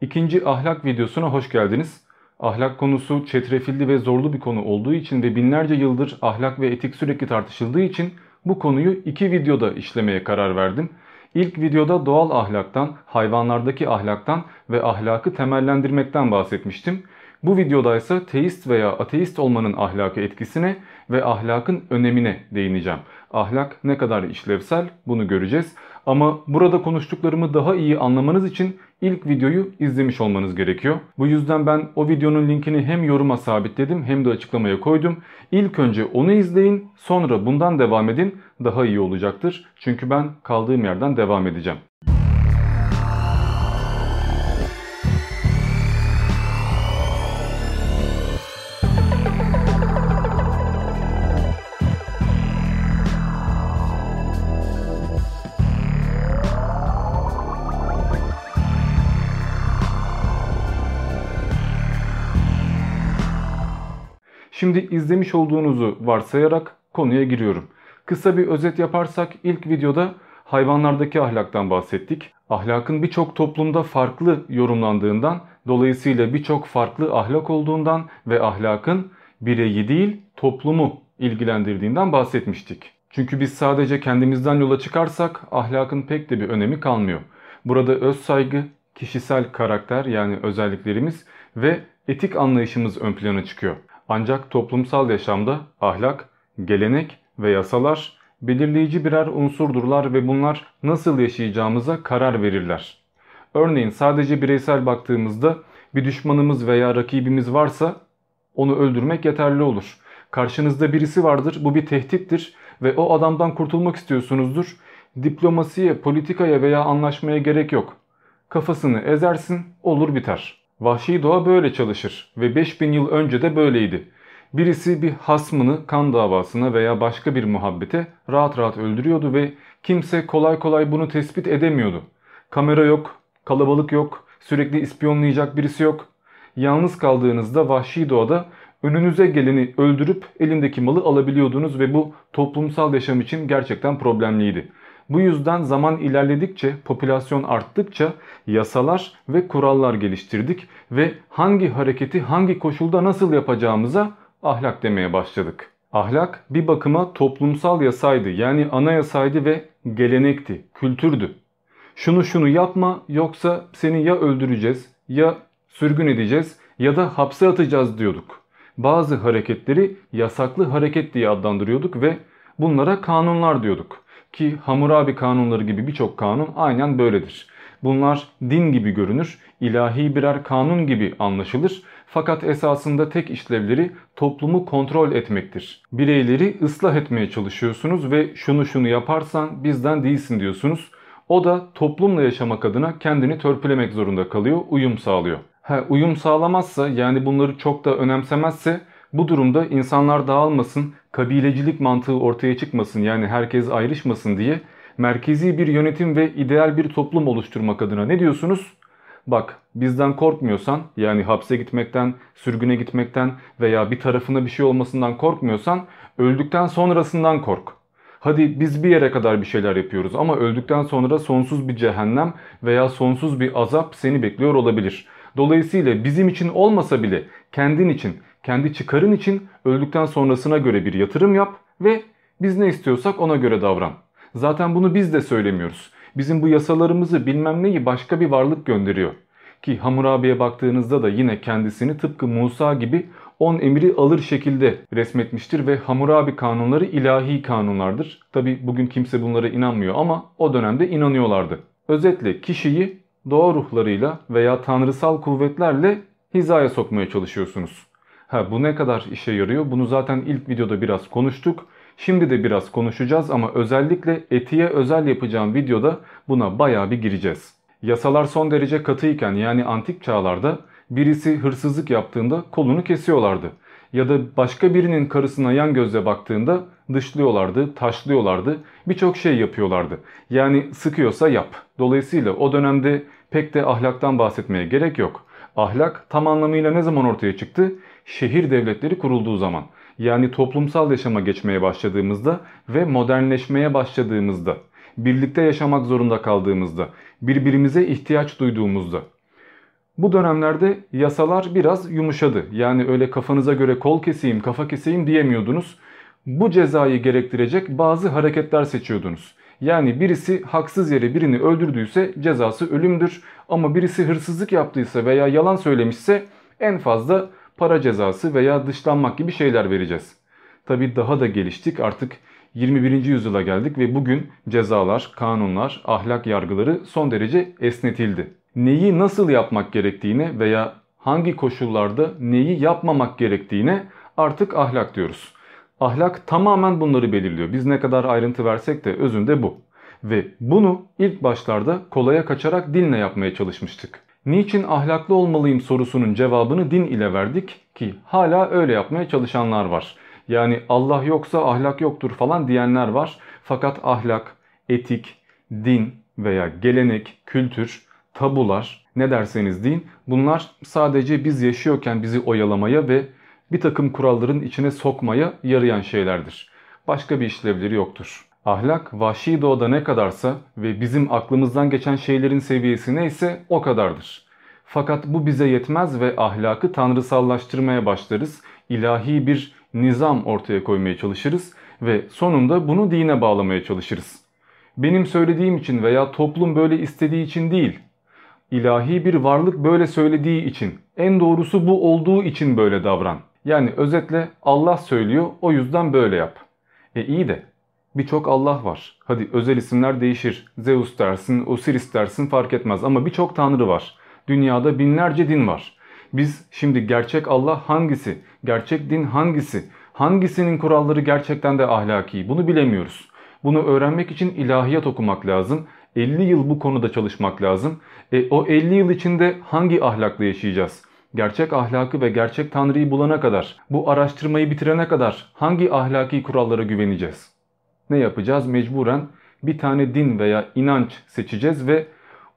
İkinci ahlak videosuna hoş geldiniz. Ahlak konusu çetrefilli ve zorlu bir konu olduğu için ve binlerce yıldır ahlak ve etik sürekli tartışıldığı için bu konuyu iki videoda işlemeye karar verdim. İlk videoda doğal ahlaktan, hayvanlardaki ahlaktan ve ahlakı temellendirmekten bahsetmiştim. Bu videoda ise teist veya ateist olmanın ahlakı etkisine ve ahlakın önemine değineceğim. Ahlak ne kadar işlevsel bunu göreceğiz. Ama burada konuştuklarımı daha iyi anlamanız için ilk videoyu izlemiş olmanız gerekiyor. Bu yüzden ben o videonun linkini hem yoruma sabitledim hem de açıklamaya koydum. İlk önce onu izleyin sonra bundan devam edin daha iyi olacaktır. Çünkü ben kaldığım yerden devam edeceğim. Şimdi izlemiş olduğunuzu varsayarak konuya giriyorum. Kısa bir özet yaparsak ilk videoda hayvanlardaki ahlaktan bahsettik. Ahlakın birçok toplumda farklı yorumlandığından, dolayısıyla birçok farklı ahlak olduğundan ve ahlakın bireyi değil toplumu ilgilendirdiğinden bahsetmiştik. Çünkü biz sadece kendimizden yola çıkarsak ahlakın pek de bir önemi kalmıyor. Burada öz saygı, kişisel karakter yani özelliklerimiz ve etik anlayışımız ön plana çıkıyor. Ancak toplumsal yaşamda ahlak, gelenek ve yasalar belirleyici birer unsurdurlar ve bunlar nasıl yaşayacağımıza karar verirler. Örneğin sadece bireysel baktığımızda bir düşmanımız veya rakibimiz varsa onu öldürmek yeterli olur. Karşınızda birisi vardır, bu bir tehdittir ve o adamdan kurtulmak istiyorsunuzdur. Diplomasiye, politikaya veya anlaşmaya gerek yok. Kafasını ezersin, olur biter. Vahşi doğa böyle çalışır ve 5000 yıl önce de böyleydi. Birisi bir hasmını kan davasına veya başka bir muhabbete rahat rahat öldürüyordu ve kimse kolay kolay bunu tespit edemiyordu. Kamera yok, kalabalık yok, sürekli ispiyonlayacak birisi yok. Yalnız kaldığınızda vahşi doğada önünüze geleni öldürüp elindeki malı alabiliyordunuz ve bu toplumsal yaşam için gerçekten problemliydi. Bu yüzden zaman ilerledikçe, popülasyon arttıkça yasalar ve kurallar geliştirdik ve hangi hareketi hangi koşulda nasıl yapacağımıza ahlak demeye başladık. Ahlak bir bakıma toplumsal yasaydı yani anayasaydı ve gelenekti, kültürdü. Şunu şunu yapma yoksa seni ya öldüreceğiz ya sürgün edeceğiz ya da hapse atacağız diyorduk. Bazı hareketleri yasaklı hareket diye adlandırıyorduk ve bunlara kanunlar diyorduk. Ki Hammurabi kanunları gibi birçok kanun aynen böyledir. Bunlar din gibi görünür, ilahi birer kanun gibi anlaşılır fakat esasında tek işlevleri toplumu kontrol etmektir. Bireyleri ıslah etmeye çalışıyorsunuz ve şunu şunu yaparsan bizden değilsin diyorsunuz. O da toplumla yaşamak adına kendini törpülemek zorunda kalıyor, uyum sağlıyor. Ha, uyum sağlamazsa yani bunları çok da önemsemezse bu durumda insanlar dağılmasın, kabilecilik mantığı ortaya çıkmasın yani herkes ayrışmasın diye merkezi bir yönetim ve ideal bir toplum oluşturmak adına ne diyorsunuz? Bak bizden korkmuyorsan yani hapse gitmekten, sürgüne gitmekten veya bir tarafına bir şey olmasından korkmuyorsan öldükten sonrasından kork. Hadi biz bir yere kadar bir şeyler yapıyoruz ama öldükten sonra sonsuz bir cehennem veya sonsuz bir azap seni bekliyor olabilir. Dolayısıyla bizim için olmasa bile kendin için, kendi çıkarın için öldükten sonrasına göre bir yatırım yap ve biz ne istiyorsak ona göre davran. Zaten bunu biz de söylemiyoruz. Bizim bu yasalarımızı bilmem neyi başka bir varlık gönderiyor. Ki Hammurabi'ye baktığınızda da yine kendisini tıpkı Musa gibi 10 emri alır şekilde resmetmiştir ve Hammurabi kanunları ilahi kanunlardır. Tabi bugün kimse bunlara inanmıyor ama o dönemde inanıyorlardı. Özetle kişiyi doğa ruhlarıyla veya tanrısal kuvvetlerle hizaya sokmaya çalışıyorsunuz. Ha bu ne kadar işe yarıyor? Bunu zaten ilk videoda biraz konuştuk. Şimdi de biraz konuşacağız ama özellikle etiğe özel yapacağım videoda buna baya bir gireceğiz. Yasalar son derece katıyken yani antik çağlarda birisi hırsızlık yaptığında kolunu kesiyorlardı. Ya da başka birinin karısına yan gözle baktığında dışlıyorlardı, taşlıyorlardı, birçok şey yapıyorlardı. Yani sıkıyorsa yap. Dolayısıyla o dönemde pek de ahlaktan bahsetmeye gerek yok. Ahlak tam anlamıyla ne zaman ortaya çıktı? Şehir devletleri kurulduğu zaman yani toplumsal yaşama geçmeye başladığımızda ve modernleşmeye başladığımızda, birlikte yaşamak zorunda kaldığımızda, birbirimize ihtiyaç duyduğumuzda. Bu dönemlerde yasalar biraz yumuşadı. Yani öyle kafanıza göre kol keseyim, kafa keseyim diyemiyordunuz. Bu cezayı gerektirecek bazı hareketler seçiyordunuz. Yani birisi haksız yere birini öldürdüyse cezası ölümdür. Ama birisi hırsızlık yaptıysa veya yalan söylemişse en fazla para cezası veya dışlanmak gibi şeyler vereceğiz. Tabi daha da geliştik artık 21. yüzyıla geldik ve bugün cezalar, kanunlar, ahlak yargıları son derece esnetildi. Neyi nasıl yapmak gerektiğine veya hangi koşullarda neyi yapmamak gerektiğine artık ahlak diyoruz. Ahlak tamamen bunları belirliyor. Biz ne kadar ayrıntı versek de özünde bu. Ve bunu ilk başlarda kolaya kaçarak dinle yapmaya çalışmıştık. Niçin ahlaklı olmalıyım sorusunun cevabını din ile verdik ki hala öyle yapmaya çalışanlar var. Yani Allah yoksa ahlak yoktur falan diyenler var. Fakat ahlak, etik, din veya gelenek, kültür, tabular ne derseniz deyin bunlar sadece biz yaşıyorken bizi oyalamaya ve bir takım kuralların içine sokmaya yarayan şeylerdir. Başka bir işlevleri yoktur. Ahlak vahşi doğada ne kadarsa ve bizim aklımızdan geçen şeylerin seviyesi neyse o kadardır. Fakat bu bize yetmez ve ahlakı tanrısallaştırmaya başlarız. İlahi bir nizam ortaya koymaya çalışırız ve sonunda bunu dine bağlamaya çalışırız. Benim söylediğim için veya toplum böyle istediği için değil, ilahi bir varlık böyle söylediği için, en doğrusu bu olduğu için böyle davran. Yani özetle Allah söylüyor o yüzden böyle yap. E iyi de birçok Allah var. Hadi özel isimler değişir. Zeus dersin, Osiris dersin fark etmez ama birçok tanrı var. Dünyada binlerce din var. Biz şimdi gerçek Allah hangisi, gerçek din hangisi, hangisinin kuralları gerçekten de ahlaki bunu bilemiyoruz. Bunu öğrenmek için ilahiyat okumak lazım. 50 yıl bu konuda çalışmak lazım. E, o 50 yıl içinde hangi ahlakla yaşayacağız? Gerçek ahlakı ve gerçek tanrıyı bulana kadar, bu araştırmayı bitirene kadar hangi ahlaki kurallara güveneceğiz? Ne yapacağız? Mecburen bir tane din veya inanç seçeceğiz ve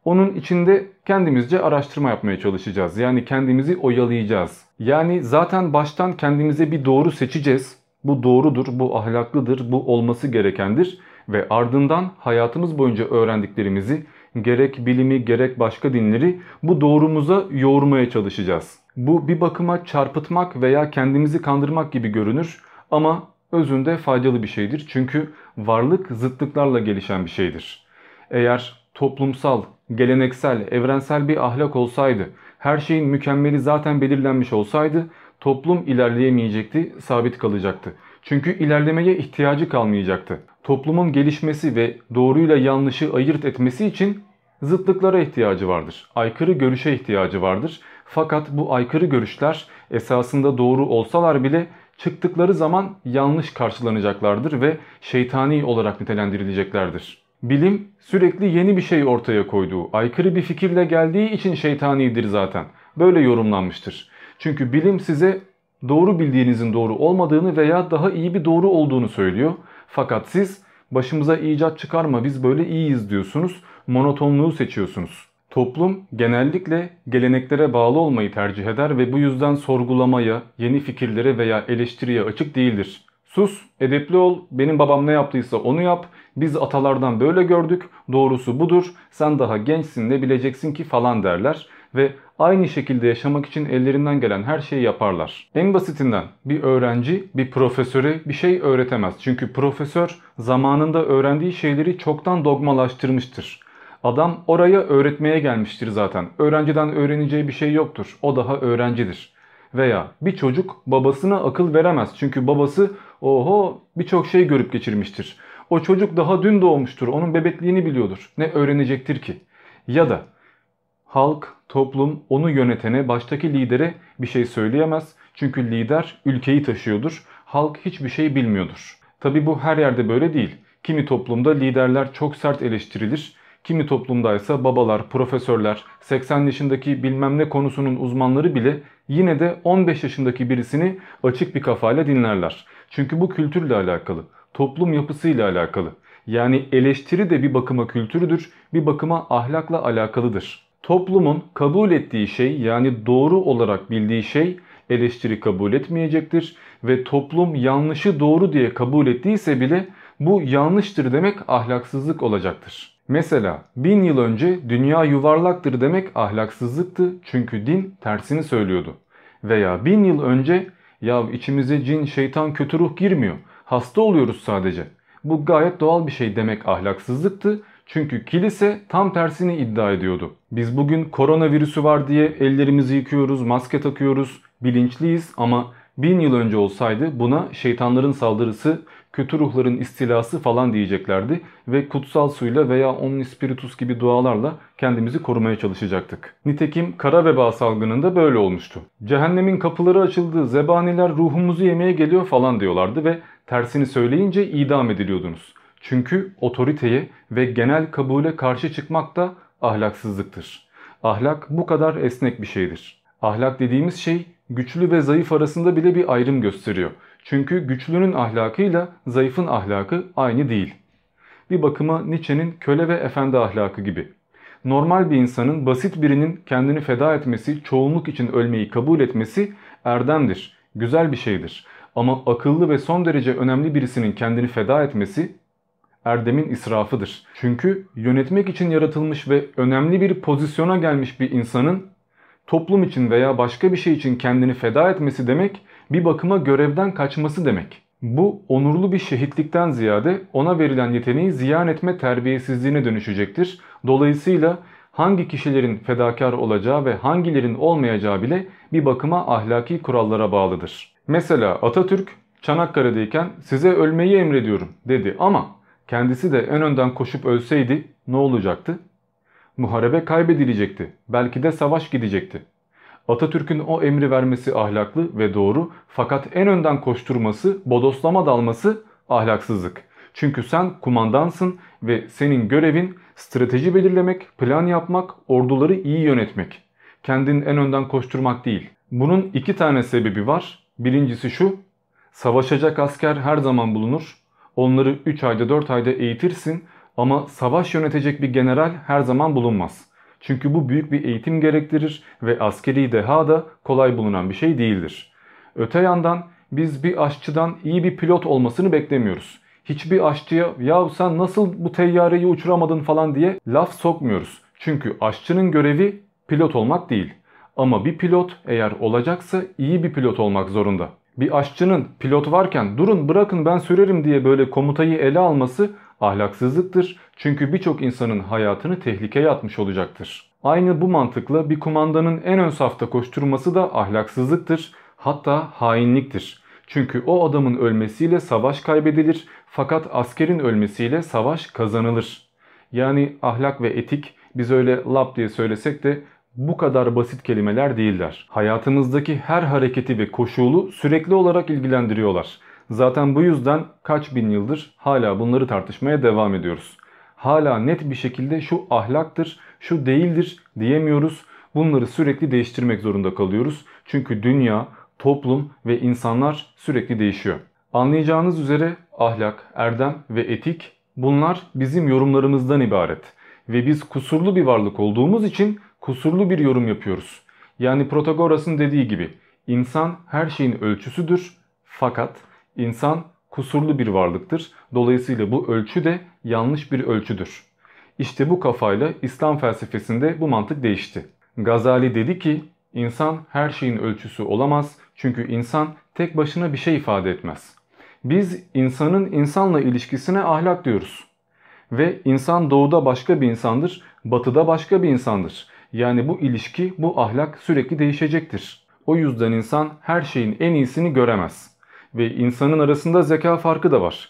onun içinde kendimizce araştırma yapmaya çalışacağız. Yani kendimizi oyalayacağız. Yani zaten baştan kendimize bir doğru seçeceğiz. Bu doğrudur, bu ahlaklıdır, bu olması gerekendir. Ve ardından hayatımız boyunca öğrendiklerimizi gerek bilimi gerek başka dinleri bu doğrumuza yoğurmaya çalışacağız. Bu bir bakıma çarpıtmak veya kendimizi kandırmak gibi görünür ama özünde faydalı bir şeydir. Çünkü varlık zıtlıklarla gelişen bir şeydir. Eğer toplumsal, geleneksel, evrensel bir ahlak olsaydı, her şeyin mükemmeli zaten belirlenmiş olsaydı toplum ilerleyemeyecekti, sabit kalacaktı. Çünkü ilerlemeye ihtiyacı kalmayacaktı. Toplumun gelişmesi ve doğruyla yanlışı ayırt etmesi için zıtlıklara ihtiyacı vardır. Aykırı görüşe ihtiyacı vardır. Fakat bu aykırı görüşler esasında doğru olsalar bile çıktıkları zaman yanlış karşılanacaklardır ve şeytani olarak nitelendirileceklerdir. Bilim sürekli yeni bir şey ortaya koyduğu, aykırı bir fikirle geldiği için şeytanidir zaten. Böyle yorumlanmıştır. Çünkü bilim size doğru bildiğinizin doğru olmadığını veya daha iyi bir doğru olduğunu söylüyor. Fakat siz başımıza icat çıkarma biz böyle iyiyiz diyorsunuz. Monotonluğu seçiyorsunuz. Toplum genellikle geleneklere bağlı olmayı tercih eder ve bu yüzden sorgulamaya, yeni fikirlere veya eleştiriye açık değildir. Sus, edepli ol, benim babam ne yaptıysa onu yap, biz atalardan böyle gördük, doğrusu budur, sen daha gençsin ne bileceksin ki falan derler ve aynı şekilde yaşamak için ellerinden gelen her şeyi yaparlar. En basitinden bir öğrenci bir profesöre bir şey öğretemez. Çünkü profesör zamanında öğrendiği şeyleri çoktan dogmalaştırmıştır. Adam oraya öğretmeye gelmiştir zaten. Öğrenciden öğreneceği bir şey yoktur. O daha öğrencidir. Veya bir çocuk babasına akıl veremez. Çünkü babası oho birçok şey görüp geçirmiştir. O çocuk daha dün doğmuştur. Onun bebekliğini biliyordur. Ne öğrenecektir ki? Ya da halk, toplum onu yönetene, baştaki lidere bir şey söyleyemez. Çünkü lider ülkeyi taşıyordur. Halk hiçbir şey bilmiyordur. Tabi bu her yerde böyle değil. Kimi toplumda liderler çok sert eleştirilir. Kimi toplumda ise babalar, profesörler, 80 yaşındaki bilmem ne konusunun uzmanları bile yine de 15 yaşındaki birisini açık bir kafayla dinlerler. Çünkü bu kültürle alakalı, toplum yapısıyla alakalı. Yani eleştiri de bir bakıma kültürüdür, bir bakıma ahlakla alakalıdır. Toplumun kabul ettiği şey yani doğru olarak bildiği şey eleştiri kabul etmeyecektir ve toplum yanlışı doğru diye kabul ettiyse bile bu yanlıştır demek ahlaksızlık olacaktır. Mesela bin yıl önce dünya yuvarlaktır demek ahlaksızlıktı çünkü din tersini söylüyordu. Veya bin yıl önce ya içimize cin, şeytan, kötü ruh girmiyor. Hasta oluyoruz sadece. Bu gayet doğal bir şey demek ahlaksızlıktı. Çünkü kilise tam tersini iddia ediyordu. Biz bugün koronavirüsü var diye ellerimizi yıkıyoruz, maske takıyoruz, bilinçliyiz ama bin yıl önce olsaydı buna şeytanların saldırısı, kötü ruhların istilası falan diyeceklerdi ve kutsal suyla veya omni spiritus gibi dualarla kendimizi korumaya çalışacaktık. Nitekim kara veba salgınında böyle olmuştu. Cehennemin kapıları açıldı, zebaniler ruhumuzu yemeye geliyor falan diyorlardı ve tersini söyleyince idam ediliyordunuz. Çünkü otoriteye ve genel kabule karşı çıkmak da ahlaksızlıktır. Ahlak bu kadar esnek bir şeydir. Ahlak dediğimiz şey güçlü ve zayıf arasında bile bir ayrım gösteriyor. Çünkü güçlünün ahlakıyla zayıfın ahlakı aynı değil. Bir bakıma Nietzsche'nin köle ve efendi ahlakı gibi. Normal bir insanın basit birinin kendini feda etmesi, çoğunluk için ölmeyi kabul etmesi erdemdir, güzel bir şeydir. Ama akıllı ve son derece önemli birisinin kendini feda etmesi erdemin israfıdır. Çünkü yönetmek için yaratılmış ve önemli bir pozisyona gelmiş bir insanın toplum için veya başka bir şey için kendini feda etmesi demek bir bakıma görevden kaçması demek. Bu onurlu bir şehitlikten ziyade ona verilen yeteneği ziyan etme terbiyesizliğine dönüşecektir. Dolayısıyla hangi kişilerin fedakar olacağı ve hangilerin olmayacağı bile bir bakıma ahlaki kurallara bağlıdır. Mesela Atatürk Çanakkale'deyken size ölmeyi emrediyorum dedi ama kendisi de en önden koşup ölseydi ne olacaktı? Muharebe kaybedilecekti. Belki de savaş gidecekti. Atatürk'ün o emri vermesi ahlaklı ve doğru fakat en önden koşturması, bodoslama dalması ahlaksızlık. Çünkü sen kumandansın ve senin görevin strateji belirlemek, plan yapmak, orduları iyi yönetmek. Kendin en önden koşturmak değil. Bunun iki tane sebebi var. Birincisi şu, savaşacak asker her zaman bulunur. Onları 3 ayda 4 ayda eğitirsin ama savaş yönetecek bir general her zaman bulunmaz. Çünkü bu büyük bir eğitim gerektirir ve askeri deha da kolay bulunan bir şey değildir. Öte yandan biz bir aşçıdan iyi bir pilot olmasını beklemiyoruz. Hiçbir aşçıya ya sen nasıl bu teyyareyi uçuramadın falan diye laf sokmuyoruz. Çünkü aşçının görevi pilot olmak değil. Ama bir pilot eğer olacaksa iyi bir pilot olmak zorunda. Bir aşçının pilot varken durun bırakın ben sürerim diye böyle komutayı ele alması ahlaksızlıktır. Çünkü birçok insanın hayatını tehlikeye atmış olacaktır. Aynı bu mantıkla bir kumandanın en ön safta koşturması da ahlaksızlıktır. Hatta hainliktir. Çünkü o adamın ölmesiyle savaş kaybedilir fakat askerin ölmesiyle savaş kazanılır. Yani ahlak ve etik biz öyle lap diye söylesek de bu kadar basit kelimeler değiller. Hayatımızdaki her hareketi ve koşulu sürekli olarak ilgilendiriyorlar. Zaten bu yüzden kaç bin yıldır hala bunları tartışmaya devam ediyoruz. Hala net bir şekilde şu ahlaktır, şu değildir diyemiyoruz. Bunları sürekli değiştirmek zorunda kalıyoruz. Çünkü dünya, toplum ve insanlar sürekli değişiyor. Anlayacağınız üzere ahlak, erdem ve etik bunlar bizim yorumlarımızdan ibaret. Ve biz kusurlu bir varlık olduğumuz için kusurlu bir yorum yapıyoruz. Yani Protagoras'ın dediği gibi insan her şeyin ölçüsüdür fakat insan kusurlu bir varlıktır. Dolayısıyla bu ölçü de yanlış bir ölçüdür. İşte bu kafayla İslam felsefesinde bu mantık değişti. Gazali dedi ki insan her şeyin ölçüsü olamaz çünkü insan tek başına bir şey ifade etmez. Biz insanın insanla ilişkisine ahlak diyoruz. Ve insan doğuda başka bir insandır, batıda başka bir insandır. Yani bu ilişki, bu ahlak sürekli değişecektir. O yüzden insan her şeyin en iyisini göremez. Ve insanın arasında zeka farkı da var.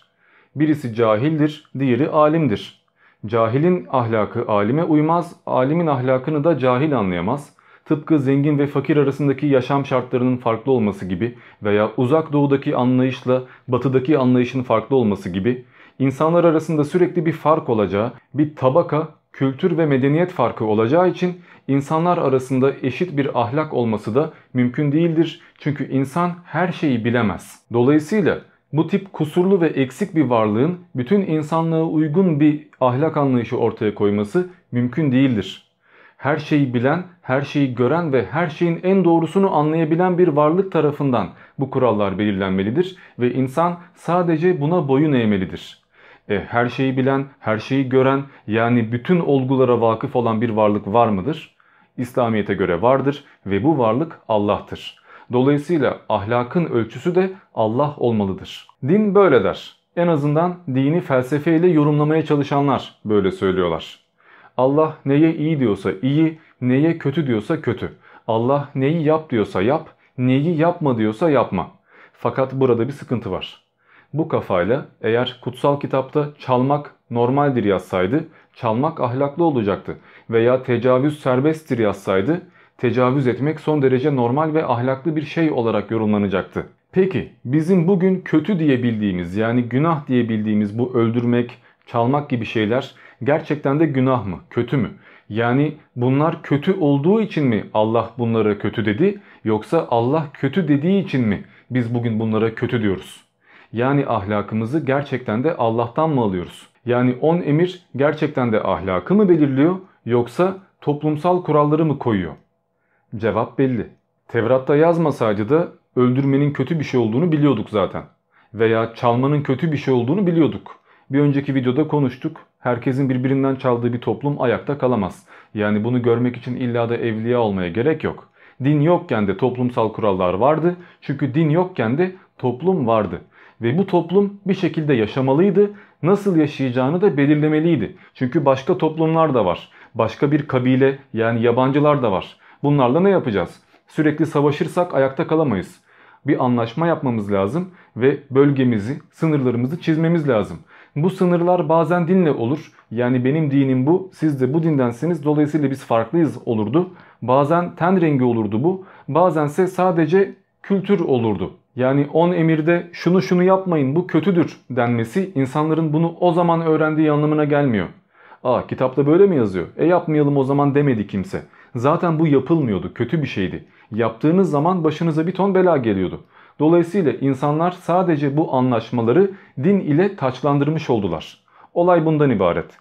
Birisi cahildir, diğeri alimdir. Cahilin ahlakı alime uymaz, alimin ahlakını da cahil anlayamaz. Tıpkı zengin ve fakir arasındaki yaşam şartlarının farklı olması gibi veya uzak doğudaki anlayışla batıdaki anlayışın farklı olması gibi insanlar arasında sürekli bir fark olacağı, bir tabaka, kültür ve medeniyet farkı olacağı için insanlar arasında eşit bir ahlak olması da mümkün değildir. Çünkü insan her şeyi bilemez. Dolayısıyla bu tip kusurlu ve eksik bir varlığın bütün insanlığa uygun bir ahlak anlayışı ortaya koyması mümkün değildir. Her şeyi bilen, her şeyi gören ve her şeyin en doğrusunu anlayabilen bir varlık tarafından bu kurallar belirlenmelidir ve insan sadece buna boyun eğmelidir. E, her şeyi bilen, her şeyi gören yani bütün olgulara vakıf olan bir varlık var mıdır? İslamiyet'e göre vardır ve bu varlık Allah'tır. Dolayısıyla ahlakın ölçüsü de Allah olmalıdır. Din böyle der. En azından dini felsefeyle yorumlamaya çalışanlar böyle söylüyorlar. Allah neye iyi diyorsa iyi, neye kötü diyorsa kötü. Allah neyi yap diyorsa yap, neyi yapma diyorsa yapma. Fakat burada bir sıkıntı var. Bu kafayla eğer kutsal kitapta çalmak normaldir yazsaydı çalmak ahlaklı olacaktı. Veya tecavüz serbesttir yazsaydı tecavüz etmek son derece normal ve ahlaklı bir şey olarak yorumlanacaktı. Peki bizim bugün kötü diye bildiğimiz yani günah diye bildiğimiz bu öldürmek, çalmak gibi şeyler gerçekten de günah mı, kötü mü? Yani bunlar kötü olduğu için mi Allah bunlara kötü dedi yoksa Allah kötü dediği için mi biz bugün bunlara kötü diyoruz? Yani ahlakımızı gerçekten de Allah'tan mı alıyoruz? Yani on emir gerçekten de ahlakı mı belirliyor yoksa toplumsal kuralları mı koyuyor? Cevap belli. Tevrat'ta yazmasaydı da öldürmenin kötü bir şey olduğunu biliyorduk zaten. Veya çalmanın kötü bir şey olduğunu biliyorduk. Bir önceki videoda konuştuk. Herkesin birbirinden çaldığı bir toplum ayakta kalamaz. Yani bunu görmek için illa da evliya olmaya gerek yok. Din yokken de toplumsal kurallar vardı. Çünkü din yokken de toplum vardı. Ve bu toplum bir şekilde yaşamalıydı. Nasıl yaşayacağını da belirlemeliydi. Çünkü başka toplumlar da var. Başka bir kabile yani yabancılar da var. Bunlarla ne yapacağız? Sürekli savaşırsak ayakta kalamayız. Bir anlaşma yapmamız lazım ve bölgemizi, sınırlarımızı çizmemiz lazım. Bu sınırlar bazen dinle olur. Yani benim dinim bu, siz de bu dindensiniz. Dolayısıyla biz farklıyız olurdu. Bazen ten rengi olurdu bu. Bazense sadece kültür olurdu. Yani 10 emirde şunu şunu yapmayın bu kötüdür denmesi insanların bunu o zaman öğrendiği anlamına gelmiyor. Aa kitapta böyle mi yazıyor? E yapmayalım o zaman demedi kimse. Zaten bu yapılmıyordu, kötü bir şeydi. Yaptığınız zaman başınıza bir ton bela geliyordu. Dolayısıyla insanlar sadece bu anlaşmaları din ile taçlandırmış oldular. Olay bundan ibaret.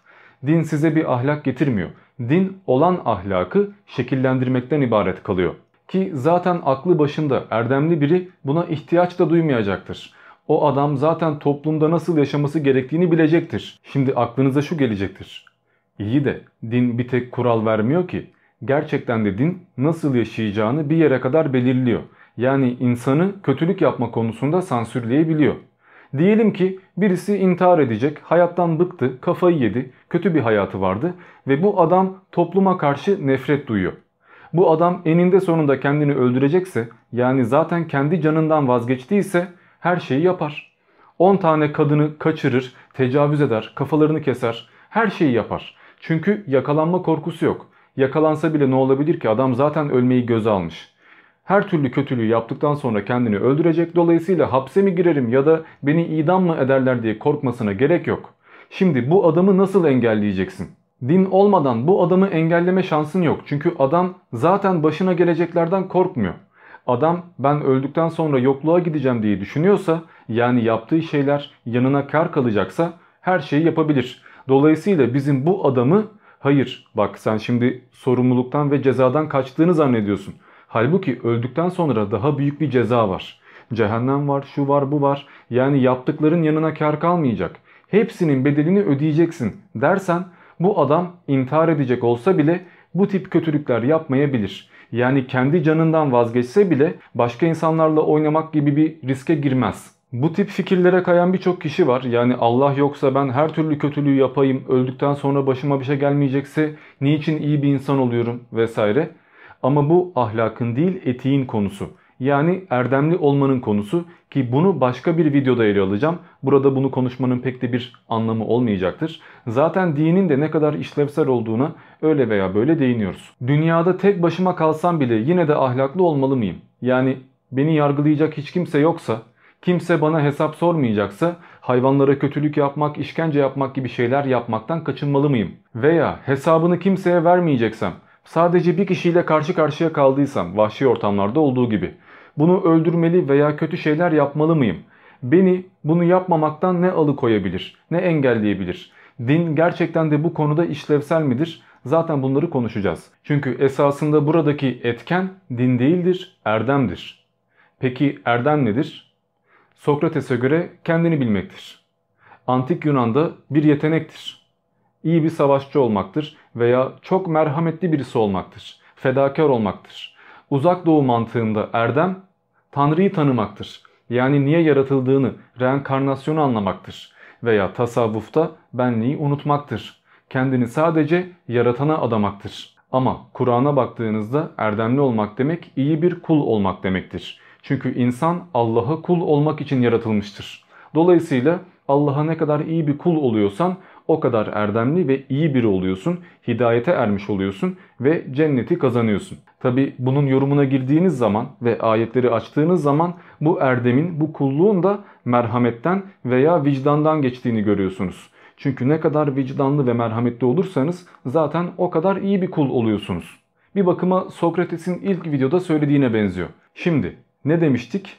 Din size bir ahlak getirmiyor. Din olan ahlakı şekillendirmekten ibaret kalıyor. Ki zaten aklı başında erdemli biri buna ihtiyaç da duymayacaktır. O adam zaten toplumda nasıl yaşaması gerektiğini bilecektir. Şimdi aklınıza şu gelecektir. İyi de din bir tek kural vermiyor ki. Gerçekten de din nasıl yaşayacağını bir yere kadar belirliyor. Yani insanı kötülük yapma konusunda sansürleyebiliyor. Diyelim ki birisi intihar edecek, hayattan bıktı, kafayı yedi, kötü bir hayatı vardı ve bu adam topluma karşı nefret duyuyor. Bu adam eninde sonunda kendini öldürecekse yani zaten kendi canından vazgeçtiyse her şeyi yapar. 10 tane kadını kaçırır, tecavüz eder, kafalarını keser, her şeyi yapar. Çünkü yakalanma korkusu yok. Yakalansa bile ne olabilir ki adam zaten ölmeyi göze almış. Her türlü kötülüğü yaptıktan sonra kendini öldürecek. Dolayısıyla hapse mi girerim ya da beni idam mı ederler diye korkmasına gerek yok. Şimdi bu adamı nasıl engelleyeceksin? Din olmadan bu adamı engelleme şansın yok. Çünkü adam zaten başına geleceklerden korkmuyor. Adam ben öldükten sonra yokluğa gideceğim diye düşünüyorsa yani yaptığı şeyler yanına kar kalacaksa her şeyi yapabilir. Dolayısıyla bizim bu adamı hayır bak sen şimdi sorumluluktan ve cezadan kaçtığını zannediyorsun. Halbuki öldükten sonra daha büyük bir ceza var. Cehennem var, şu var, bu var. Yani yaptıkların yanına kar kalmayacak. Hepsinin bedelini ödeyeceksin dersen bu adam intihar edecek olsa bile bu tip kötülükler yapmayabilir. Yani kendi canından vazgeçse bile başka insanlarla oynamak gibi bir riske girmez. Bu tip fikirlere kayan birçok kişi var. Yani Allah yoksa ben her türlü kötülüğü yapayım, öldükten sonra başıma bir şey gelmeyecekse niçin iyi bir insan oluyorum vesaire. Ama bu ahlakın değil etiğin konusu. Yani erdemli olmanın konusu ki bunu başka bir videoda ele alacağım. Burada bunu konuşmanın pek de bir anlamı olmayacaktır. Zaten dinin de ne kadar işlevsel olduğuna öyle veya böyle değiniyoruz. Dünyada tek başıma kalsam bile yine de ahlaklı olmalı mıyım? Yani beni yargılayacak hiç kimse yoksa, kimse bana hesap sormayacaksa hayvanlara kötülük yapmak, işkence yapmak gibi şeyler yapmaktan kaçınmalı mıyım? Veya hesabını kimseye vermeyeceksem, sadece bir kişiyle karşı karşıya kaldıysam vahşi ortamlarda olduğu gibi bunu öldürmeli veya kötü şeyler yapmalı mıyım? Beni bunu yapmamaktan ne alıkoyabilir, ne engelleyebilir? Din gerçekten de bu konuda işlevsel midir? Zaten bunları konuşacağız. Çünkü esasında buradaki etken din değildir, erdemdir. Peki erdem nedir? Sokrates'e göre kendini bilmektir. antik Yunan'da bir yetenektir. İyi bir savaşçı olmaktır veya çok merhametli birisi olmaktır. Fedakar olmaktır. Uzak doğu mantığında erdem Tanrı'yı tanımaktır. Yani niye yaratıldığını, reenkarnasyonu anlamaktır. Veya tasavvufta benliği unutmaktır. Kendini sadece yaratana adamaktır. Ama Kur'an'a baktığınızda erdemli olmak demek iyi bir kul olmak demektir. Çünkü insan Allah'a kul olmak için yaratılmıştır. Dolayısıyla Allah'a ne kadar iyi bir kul oluyorsan o kadar erdemli ve iyi biri oluyorsun, hidayete ermiş oluyorsun ve cenneti kazanıyorsun. Tabi bunun yorumuna girdiğiniz zaman ve ayetleri açtığınız zaman bu erdemin, bu kulluğun da merhametten veya vicdandan geçtiğini görüyorsunuz. Çünkü ne kadar vicdanlı ve merhametli olursanız zaten o kadar iyi bir kul oluyorsunuz. Bir bakıma Sokrates'in ilk videoda söylediğine benziyor. Şimdi ne demiştik?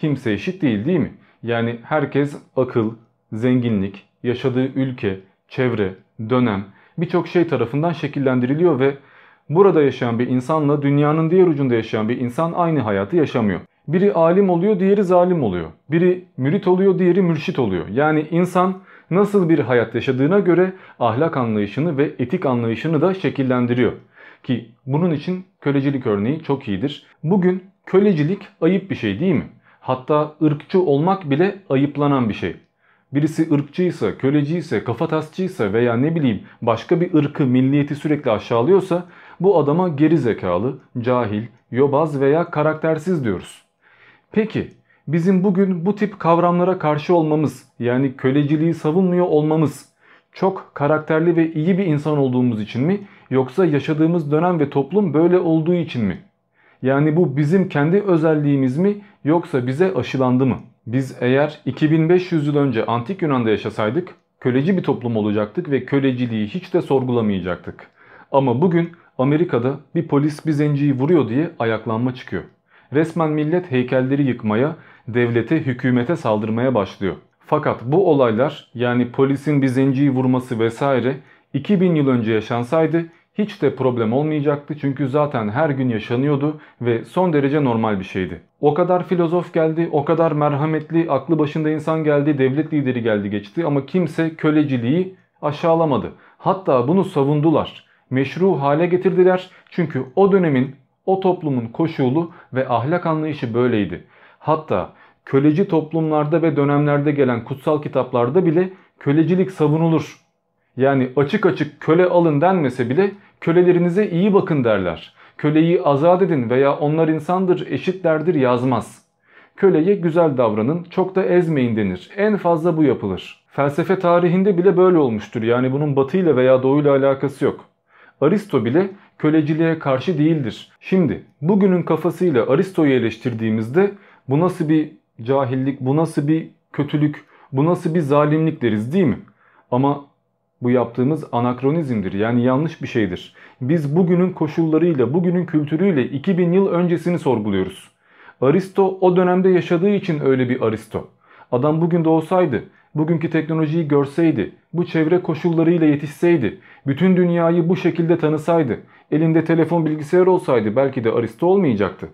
Kimse eşit değil değil mi? Yani herkes akıl, zenginlik, yaşadığı ülke, çevre, dönem birçok şey tarafından şekillendiriliyor ve burada yaşayan bir insanla dünyanın diğer ucunda yaşayan bir insan aynı hayatı yaşamıyor. Biri alim oluyor, diğeri zalim oluyor. Biri mürit oluyor, diğeri mürşit oluyor. Yani insan nasıl bir hayat yaşadığına göre ahlak anlayışını ve etik anlayışını da şekillendiriyor. Ki bunun için kölecilik örneği çok iyidir. Bugün kölecilik ayıp bir şey değil mi? Hatta ırkçı olmak bile ayıplanan bir şey. Birisi ırkçıysa, köleciyse, kafatasçıysa veya ne bileyim başka bir ırkı, milliyeti sürekli aşağılıyorsa bu adama geri zekalı, cahil, yobaz veya karaktersiz diyoruz. Peki bizim bugün bu tip kavramlara karşı olmamız yani köleciliği savunmuyor olmamız çok karakterli ve iyi bir insan olduğumuz için mi yoksa yaşadığımız dönem ve toplum böyle olduğu için mi? Yani bu bizim kendi özelliğimiz mi yoksa bize aşılandı mı? Biz eğer 2500 yıl önce antik Yunan'da yaşasaydık köleci bir toplum olacaktık ve köleciliği hiç de sorgulamayacaktık. Ama bugün Amerika'da bir polis bir zenciyi vuruyor diye ayaklanma çıkıyor. Resmen millet heykelleri yıkmaya, devlete, hükümete saldırmaya başlıyor. Fakat bu olaylar yani polisin bir zenciyi vurması vesaire 2000 yıl önce yaşansaydı hiç de problem olmayacaktı çünkü zaten her gün yaşanıyordu ve son derece normal bir şeydi. O kadar filozof geldi, o kadar merhametli, aklı başında insan geldi, devlet lideri geldi geçti ama kimse köleciliği aşağılamadı. Hatta bunu savundular. Meşru hale getirdiler çünkü o dönemin, o toplumun koşulu ve ahlak anlayışı böyleydi. Hatta köleci toplumlarda ve dönemlerde gelen kutsal kitaplarda bile kölecilik savunulur. Yani açık açık köle alın denmese bile kölelerinize iyi bakın derler. Köleyi azat edin veya onlar insandır, eşitlerdir yazmaz. Köleye güzel davranın, çok da ezmeyin denir. En fazla bu yapılır. Felsefe tarihinde bile böyle olmuştur. Yani bunun batıyla veya doğuyla alakası yok. Aristo bile köleciliğe karşı değildir. Şimdi bugünün kafasıyla Aristo'yu eleştirdiğimizde bu nasıl bir cahillik, bu nasıl bir kötülük, bu nasıl bir zalimlik deriz değil mi? Ama bu yaptığımız anakronizmdir yani yanlış bir şeydir. Biz bugünün koşullarıyla, bugünün kültürüyle 2000 yıl öncesini sorguluyoruz. Aristo o dönemde yaşadığı için öyle bir Aristo. Adam bugün doğsaydı, bugünkü teknolojiyi görseydi, bu çevre koşullarıyla yetişseydi, bütün dünyayı bu şekilde tanısaydı, elinde telefon bilgisayar olsaydı belki de Aristo olmayacaktı.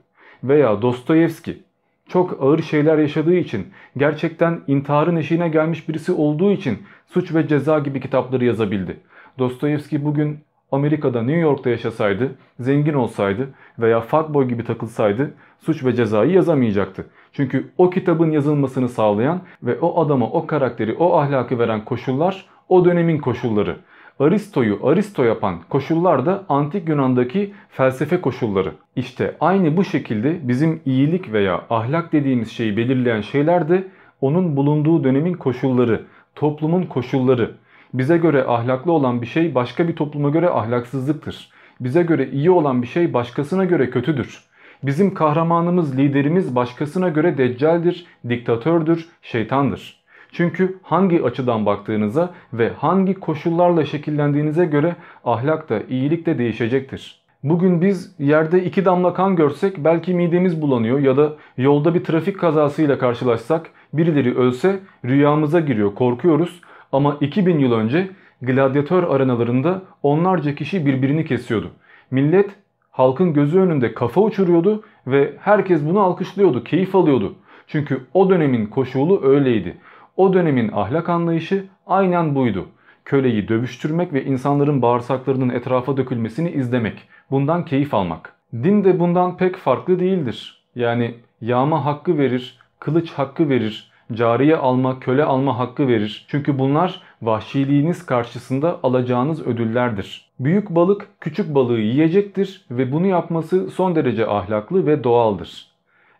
Veya Dostoyevski çok ağır şeyler yaşadığı için, gerçekten intiharın eşiğine gelmiş birisi olduğu için Suç ve Ceza gibi kitapları yazabildi. Dostoyevski bugün Amerika'da New York'ta yaşasaydı, zengin olsaydı veya fuckboy gibi takılsaydı suç ve cezayı yazamayacaktı. Çünkü o kitabın yazılmasını sağlayan ve o adama o karakteri, o ahlakı veren koşullar o dönemin koşulları. Aristo'yu Aristo yapan koşullar da antik Yunan'daki felsefe koşulları. İşte aynı bu şekilde bizim iyilik veya ahlak dediğimiz şeyi belirleyen şeyler de onun bulunduğu dönemin koşulları, toplumun koşulları. Bize göre ahlaklı olan bir şey başka bir topluma göre ahlaksızlıktır. Bize göre iyi olan bir şey başkasına göre kötüdür. Bizim kahramanımız, liderimiz başkasına göre deccaldir, diktatördür, şeytandır. Çünkü hangi açıdan baktığınıza ve hangi koşullarla şekillendiğinize göre ahlak da iyilik de değişecektir. Bugün biz yerde iki damla kan görsek belki midemiz bulanıyor ya da yolda bir trafik kazasıyla karşılaşsak birileri ölse rüyamıza giriyor korkuyoruz ama 2000 yıl önce gladyatör arenalarında onlarca kişi birbirini kesiyordu. Millet halkın gözü önünde kafa uçuruyordu ve herkes bunu alkışlıyordu, keyif alıyordu. Çünkü o dönemin koşulu öyleydi. O dönemin ahlak anlayışı aynen buydu. Köleyi dövüştürmek ve insanların bağırsaklarının etrafa dökülmesini izlemek. Bundan keyif almak. Din de bundan pek farklı değildir. Yani yağma hakkı verir, kılıç hakkı verir, cariye alma, köle alma hakkı verir. Çünkü bunlar vahşiliğiniz karşısında alacağınız ödüllerdir. Büyük balık küçük balığı yiyecektir ve bunu yapması son derece ahlaklı ve doğaldır.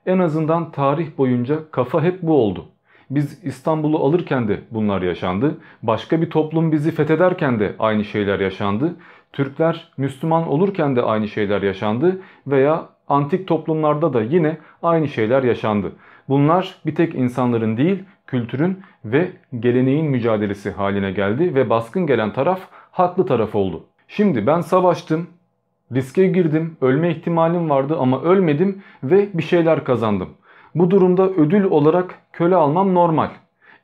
En azından tarih boyunca kafa hep bu oldu. Biz İstanbul'u alırken de bunlar yaşandı. Başka bir toplum bizi fethederken de aynı şeyler yaşandı. Türkler Müslüman olurken de aynı şeyler yaşandı veya antik toplumlarda da yine aynı şeyler yaşandı. Bunlar bir tek insanların değil kültürün ve geleneğin mücadelesi haline geldi ve baskın gelen taraf haklı taraf oldu. Şimdi ben savaştım, riske girdim, ölme ihtimalim vardı ama ölmedim ve bir şeyler kazandım. Bu durumda ödül olarak köle almam normal.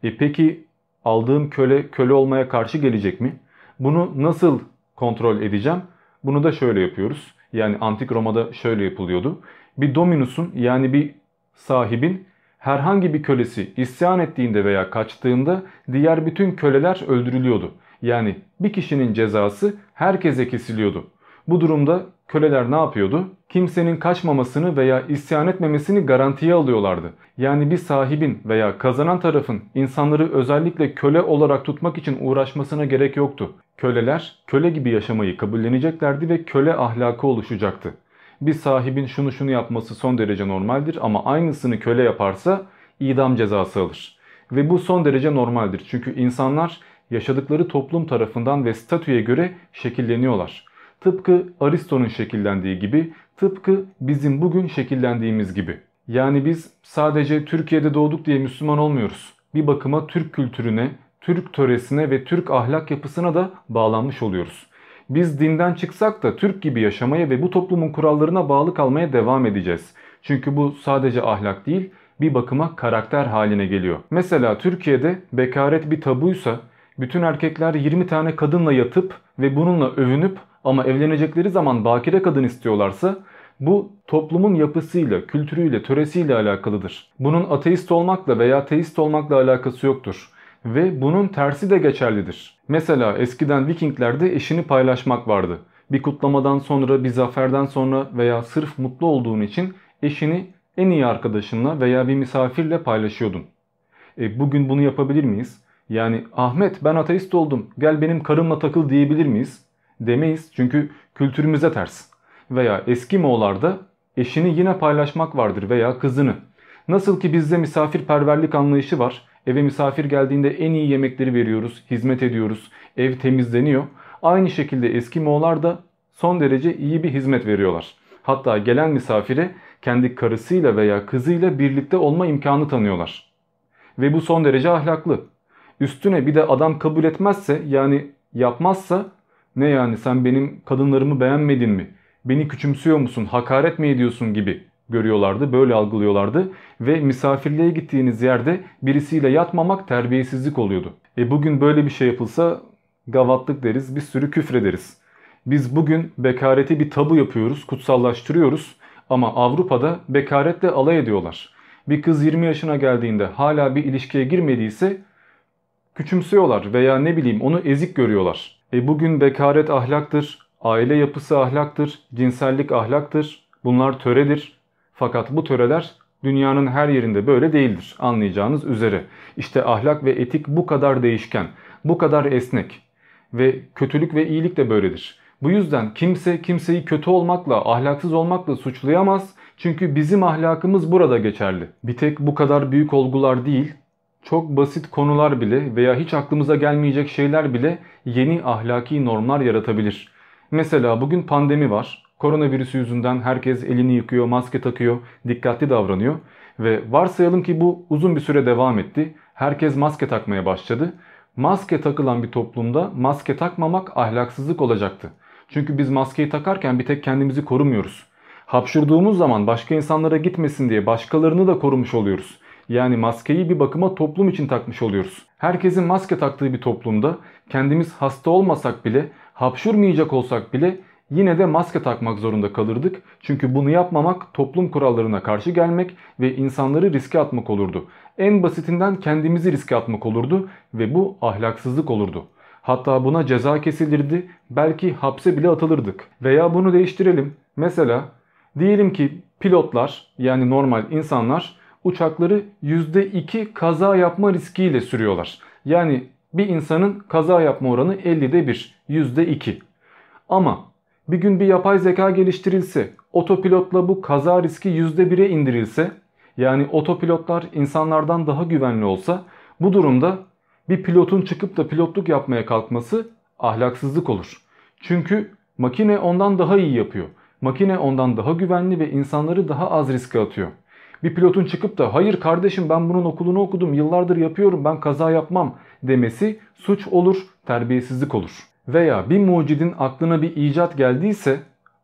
E peki aldığım köle köle olmaya karşı gelecek mi? Bunu nasıl kontrol edeceğim? Bunu da şöyle yapıyoruz. Yani antik Roma'da şöyle yapılıyordu. Bir dominus'un yani bir sahibin herhangi bir kölesi isyan ettiğinde veya kaçtığında diğer bütün köleler öldürülüyordu. Yani bir kişinin cezası herkese kesiliyordu. Bu durumda köleler ne yapıyordu? Kimsenin kaçmamasını veya isyan etmemesini garantiye alıyorlardı. Yani bir sahibin veya kazanan tarafın insanları özellikle köle olarak tutmak için uğraşmasına gerek yoktu. Köleler köle gibi yaşamayı kabulleneceklerdi ve köle ahlakı oluşacaktı. Bir sahibin şunu şunu yapması son derece normaldir ama aynısını köle yaparsa idam cezası alır. Ve bu son derece normaldir çünkü insanlar yaşadıkları toplum tarafından ve statüye göre şekilleniyorlar. Tıpkı Aristo'nun şekillendiği gibi, tıpkı bizim bugün şekillendiğimiz gibi. Yani biz sadece Türkiye'de doğduk diye Müslüman olmuyoruz. Bir bakıma Türk kültürüne, Türk töresine ve Türk ahlak yapısına da bağlanmış oluyoruz. Biz dinden çıksak da Türk gibi yaşamaya ve bu toplumun kurallarına bağlı kalmaya devam edeceğiz. Çünkü bu sadece ahlak değil, bir bakıma karakter haline geliyor. Mesela Türkiye'de bekaret bir tabuysa bütün erkekler 20 tane kadınla yatıp ve bununla övünüp ama evlenecekleri zaman bakire kadın istiyorlarsa bu toplumun yapısıyla, kültürüyle, töresiyle alakalıdır. Bunun ateist olmakla veya teist olmakla alakası yoktur. Ve bunun tersi de geçerlidir. Mesela eskiden Vikinglerde eşini paylaşmak vardı. Bir kutlamadan sonra, bir zaferden sonra veya sırf mutlu olduğun için eşini en iyi arkadaşınla veya bir misafirle paylaşıyordun. E, bugün bunu yapabilir miyiz? Yani Ahmet ben ateist oldum gel benim karımla takıl diyebilir miyiz? Demeyiz çünkü kültürümüze ters. Veya eski Moğollarda eşini yine paylaşmak vardır veya kızını. Nasıl ki bizde misafirperverlik anlayışı var. Eve misafir geldiğinde en iyi yemekleri veriyoruz, hizmet ediyoruz, ev temizleniyor. Aynı şekilde eski Moğollar da son derece iyi bir hizmet veriyorlar. Hatta gelen misafire kendi karısıyla veya kızıyla birlikte olma imkanı tanıyorlar. Ve bu son derece ahlaklı. Üstüne bir de adam kabul etmezse yani yapmazsa ne yani sen benim kadınlarımı beğenmedin mi? Beni küçümsüyor musun? Hakaret mi ediyorsun gibi görüyorlardı. Böyle algılıyorlardı. Ve misafirliğe gittiğiniz yerde birisiyle yatmamak terbiyesizlik oluyordu. E bugün böyle bir şey yapılsa gavatlık deriz bir sürü küfrederiz. Biz bugün bekareti bir tabu yapıyoruz, kutsallaştırıyoruz. Ama Avrupa'da bekaretle alay ediyorlar. Bir kız 20 yaşına geldiğinde hala bir ilişkiye girmediyse küçümsüyorlar veya ne bileyim onu ezik görüyorlar. E bugün bekaret ahlaktır, aile yapısı ahlaktır, cinsellik ahlaktır. Bunlar töredir. Fakat bu töreler dünyanın her yerinde böyle değildir anlayacağınız üzere. İşte ahlak ve etik bu kadar değişken, bu kadar esnek ve kötülük ve iyilik de böyledir. Bu yüzden kimse kimseyi kötü olmakla, ahlaksız olmakla suçlayamaz. Çünkü bizim ahlakımız burada geçerli. Bir tek bu kadar büyük olgular değil, çok basit konular bile veya hiç aklımıza gelmeyecek şeyler bile yeni ahlaki normlar yaratabilir. Mesela bugün pandemi var. Koronavirüsü yüzünden herkes elini yıkıyor, maske takıyor, dikkatli davranıyor. Ve varsayalım ki bu uzun bir süre devam etti. Herkes maske takmaya başladı. Maske takılan bir toplumda maske takmamak ahlaksızlık olacaktı. Çünkü biz maskeyi takarken bir tek kendimizi korumuyoruz. Hapşurduğumuz zaman başka insanlara gitmesin diye başkalarını da korumuş oluyoruz. Yani maskeyi bir bakıma toplum için takmış oluyoruz. Herkesin maske taktığı bir toplumda kendimiz hasta olmasak bile, hapşurmayacak olsak bile yine de maske takmak zorunda kalırdık. Çünkü bunu yapmamak toplum kurallarına karşı gelmek ve insanları riske atmak olurdu. En basitinden kendimizi riske atmak olurdu ve bu ahlaksızlık olurdu. Hatta buna ceza kesilirdi, belki hapse bile atılırdık. Veya bunu değiştirelim. Mesela diyelim ki pilotlar yani normal insanlar uçakları %2 kaza yapma riskiyle sürüyorlar. Yani bir insanın kaza yapma oranı 50'de 1, %2. Ama bir gün bir yapay zeka geliştirilse, otopilotla bu kaza riski %1'e indirilse, yani otopilotlar insanlardan daha güvenli olsa, bu durumda bir pilotun çıkıp da pilotluk yapmaya kalkması ahlaksızlık olur. Çünkü makine ondan daha iyi yapıyor. Makine ondan daha güvenli ve insanları daha az riske atıyor. Bir pilotun çıkıp da hayır kardeşim ben bunun okulunu okudum yıllardır yapıyorum ben kaza yapmam demesi suç olur, terbiyesizlik olur. Veya bir mucidin aklına bir icat geldiyse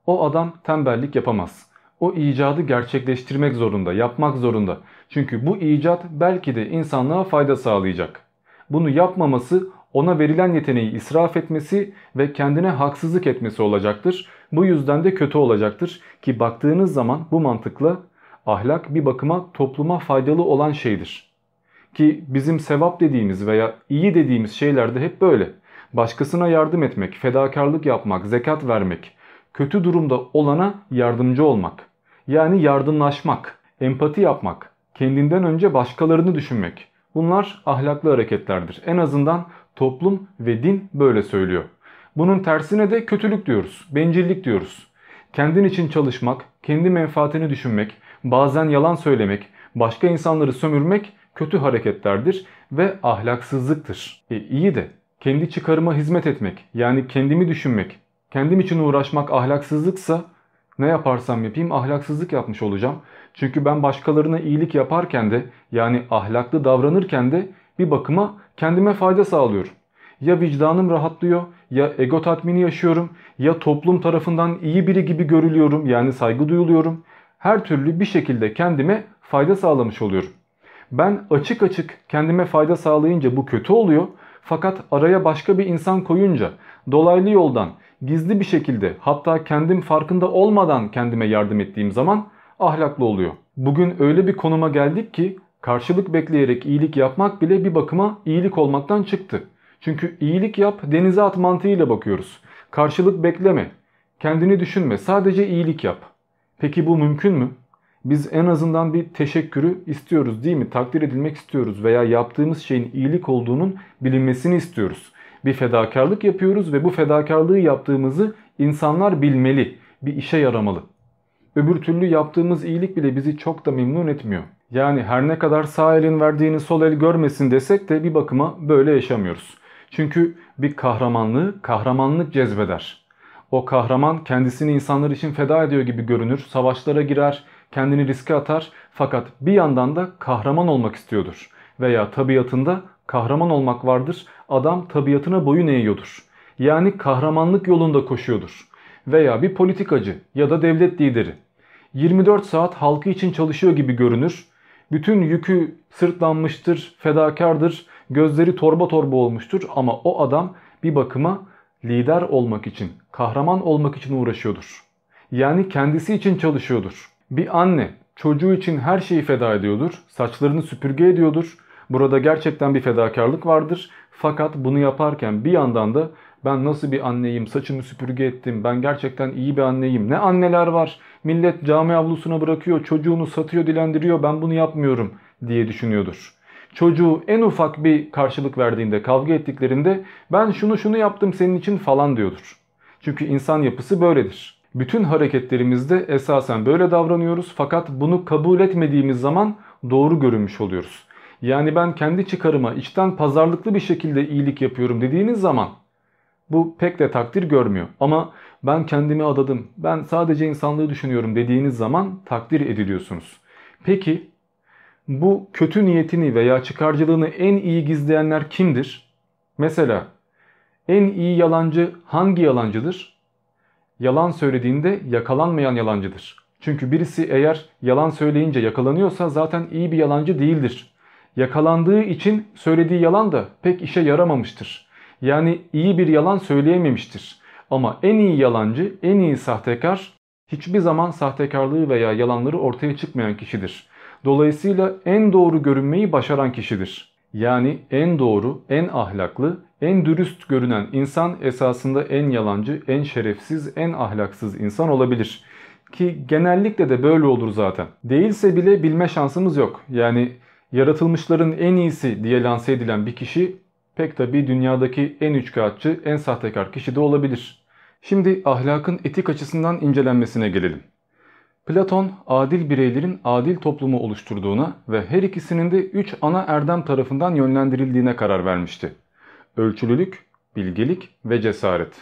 o adam tembellik yapamaz. O icadı gerçekleştirmek zorunda, yapmak zorunda. Çünkü bu icat belki de insanlığa fayda sağlayacak. Bunu yapmaması ona verilen yeteneği israf etmesi ve kendine haksızlık etmesi olacaktır. Bu yüzden de kötü olacaktır ki baktığınız zaman bu mantıkla ahlak bir bakıma topluma faydalı olan şeydir. Ki bizim sevap dediğimiz veya iyi dediğimiz şeylerde hep böyle. Başkasına yardım etmek, fedakarlık yapmak, zekat vermek, kötü durumda olana yardımcı olmak. Yani yardımlaşmak, empati yapmak, kendinden önce başkalarını düşünmek. Bunlar ahlaklı hareketlerdir. En azından toplum ve din böyle söylüyor. Bunun tersine de kötülük diyoruz, bencillik diyoruz. Kendin için çalışmak, kendi menfaatini düşünmek, bazen yalan söylemek, başka insanları sömürmek kötü hareketlerdir ve ahlaksızlıktır. E iyi de kendi çıkarıma hizmet etmek yani kendimi düşünmek, kendim için uğraşmak ahlaksızlıksa ne yaparsam yapayım ahlaksızlık yapmış olacağım. Çünkü ben başkalarına iyilik yaparken de yani ahlaklı davranırken de bir bakıma kendime fayda sağlıyorum. Ya vicdanım rahatlıyor ya ego tatmini yaşıyorum ya toplum tarafından iyi biri gibi görülüyorum yani saygı duyuluyorum. Her türlü bir şekilde kendime fayda sağlamış oluyorum. Ben açık açık kendime fayda sağlayınca bu kötü oluyor. Fakat araya başka bir insan koyunca dolaylı yoldan gizli bir şekilde hatta kendim farkında olmadan kendime yardım ettiğim zaman ahlaklı oluyor. Bugün öyle bir konuma geldik ki karşılık bekleyerek iyilik yapmak bile bir bakıma iyilik olmaktan çıktı. Çünkü iyilik yap denize at mantığıyla bakıyoruz. Karşılık bekleme, kendini düşünme sadece iyilik yap. Peki bu mümkün mü? Biz en azından bir teşekkürü istiyoruz değil mi? Takdir edilmek istiyoruz veya yaptığımız şeyin iyilik olduğunun bilinmesini istiyoruz. Bir fedakarlık yapıyoruz ve bu fedakarlığı yaptığımızı insanlar bilmeli, bir işe yaramalı. Öbür türlü yaptığımız iyilik bile bizi çok da memnun etmiyor. Yani her ne kadar sağ elin verdiğini sol el görmesin desek de bir bakıma böyle yaşamıyoruz. Çünkü bir kahramanlığı kahramanlık cezbeder. O kahraman kendisini insanlar için feda ediyor gibi görünür, savaşlara girer, kendini riske atar fakat bir yandan da kahraman olmak istiyordur. Veya tabiatında kahraman olmak vardır, adam tabiatına boyun eğiyordur. Yani kahramanlık yolunda koşuyordur. Veya bir politikacı ya da devlet lideri 24 saat halkı için çalışıyor gibi görünür. Bütün yükü sırtlanmıştır, fedakardır, gözleri torba torba olmuştur ama o adam bir bakıma lider olmak için, kahraman olmak için uğraşıyordur. Yani kendisi için çalışıyordur. Bir anne çocuğu için her şeyi feda ediyordur, saçlarını süpürge ediyordur. Burada gerçekten bir fedakarlık vardır. Fakat bunu yaparken bir yandan da ben nasıl bir anneyim, saçımı süpürge ettim, ben gerçekten iyi bir anneyim. Ne anneler var, millet cami avlusuna bırakıyor, çocuğunu satıyor, dilendiriyor, ben bunu yapmıyorum diye düşünüyordur. Çocuğu en ufak bir karşılık verdiğinde, kavga ettiklerinde ben şunu şunu yaptım senin için falan diyordur. Çünkü insan yapısı böyledir. Bütün hareketlerimizde esasen böyle davranıyoruz fakat bunu kabul etmediğimiz zaman doğru görünmüş oluyoruz. Yani ben kendi çıkarıma içten pazarlıklı bir şekilde iyilik yapıyorum dediğiniz zaman bu pek de takdir görmüyor. Ama ben kendimi adadım, ben sadece insanlığı düşünüyorum dediğiniz zaman takdir ediliyorsunuz. Peki bu kötü niyetini veya çıkarcılığını en iyi gizleyenler kimdir? Mesela en iyi yalancı hangi yalancıdır? Yalan söylediğinde yakalanmayan yalancıdır. Çünkü birisi eğer yalan söyleyince yakalanıyorsa zaten iyi bir yalancı değildir. Yakalandığı için söylediği yalan da pek işe yaramamıştır. Yani iyi bir yalan söyleyememiştir. Ama en iyi yalancı, en iyi sahtekar hiçbir zaman sahtekarlığı veya yalanları ortaya çıkmayan kişidir. Dolayısıyla en doğru görünmeyi başaran kişidir. Yani en doğru, en ahlaklı, en dürüst görünen insan esasında en yalancı, en şerefsiz, en ahlaksız insan olabilir. Ki genellikle de böyle olur zaten. Değilse bile bilme şansımız yok. Yani yaratılmışların en iyisi diye lanse edilen bir kişi pek tabi dünyadaki en üçkağıtçı, en sahtekar kişi de olabilir. Şimdi ahlakın etik açısından incelenmesine gelelim. Platon adil bireylerin adil toplumu oluşturduğuna ve her ikisinin de üç ana erdem tarafından yönlendirildiğine karar vermişti. Ölçülülük, bilgelik ve cesaret.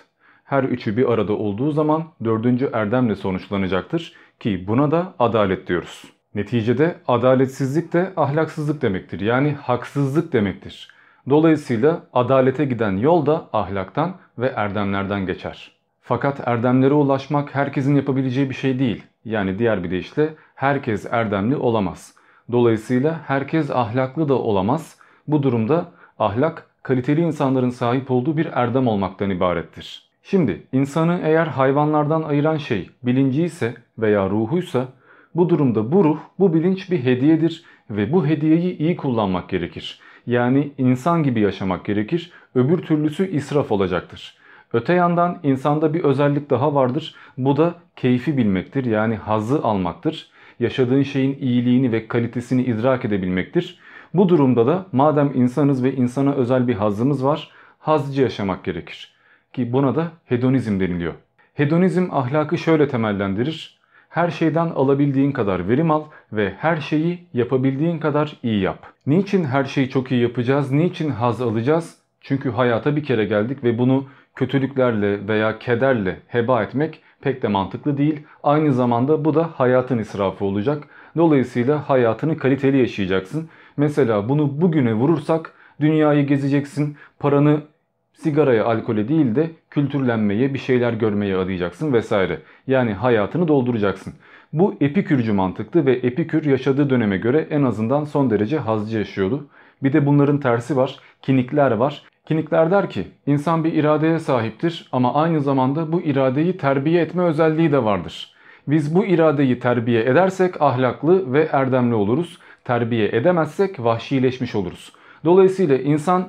Her üçü bir arada olduğu zaman dördüncü erdemle sonuçlanacaktır ki buna da adalet diyoruz. Neticede adaletsizlik de ahlaksızlık demektir yani haksızlık demektir. Dolayısıyla adalete giden yol da ahlaktan ve erdemlerden geçer. Fakat erdemlere ulaşmak herkesin yapabileceği bir şey değil. Yani diğer bir deyişle herkes erdemli olamaz. Dolayısıyla herkes ahlaklı da olamaz. Bu durumda ahlak kaliteli insanların sahip olduğu bir erdem olmaktan ibarettir. Şimdi insanı eğer hayvanlardan ayıran şey bilinci ise veya ruhuysa bu durumda bu ruh, bu bilinç bir hediyedir ve bu hediyeyi iyi kullanmak gerekir. Yani insan gibi yaşamak gerekir. Öbür türlüsü israf olacaktır. Öte yandan insanda bir özellik daha vardır. Bu da keyfi bilmektir. Yani hazzı almaktır. Yaşadığın şeyin iyiliğini ve kalitesini idrak edebilmektir. Bu durumda da madem insanız ve insana özel bir hazzımız var, hazcı yaşamak gerekir. Ki buna da hedonizm deniliyor. Hedonizm ahlakı şöyle temellendirir. Her şeyden alabildiğin kadar verim al ve her şeyi yapabildiğin kadar iyi yap. Niçin her şeyi çok iyi yapacağız? Niçin haz alacağız? Çünkü hayata bir kere geldik ve bunu kötülüklerle veya kederle heba etmek pek de mantıklı değil. Aynı zamanda bu da hayatın israfı olacak. Dolayısıyla hayatını kaliteli yaşayacaksın. Mesela bunu bugüne vurursak dünyayı gezeceksin, paranı sigaraya, alkole değil de kültürlenmeye, bir şeyler görmeye adayacaksın vesaire. Yani hayatını dolduracaksın. Bu epikürcü mantıklı ve epikür yaşadığı döneme göre en azından son derece hazcı yaşıyordu. Bir de bunların tersi var, kinikler var. Kinikler der ki insan bir iradeye sahiptir ama aynı zamanda bu iradeyi terbiye etme özelliği de vardır. Biz bu iradeyi terbiye edersek ahlaklı ve erdemli oluruz. Terbiye edemezsek vahşileşmiş oluruz. Dolayısıyla insan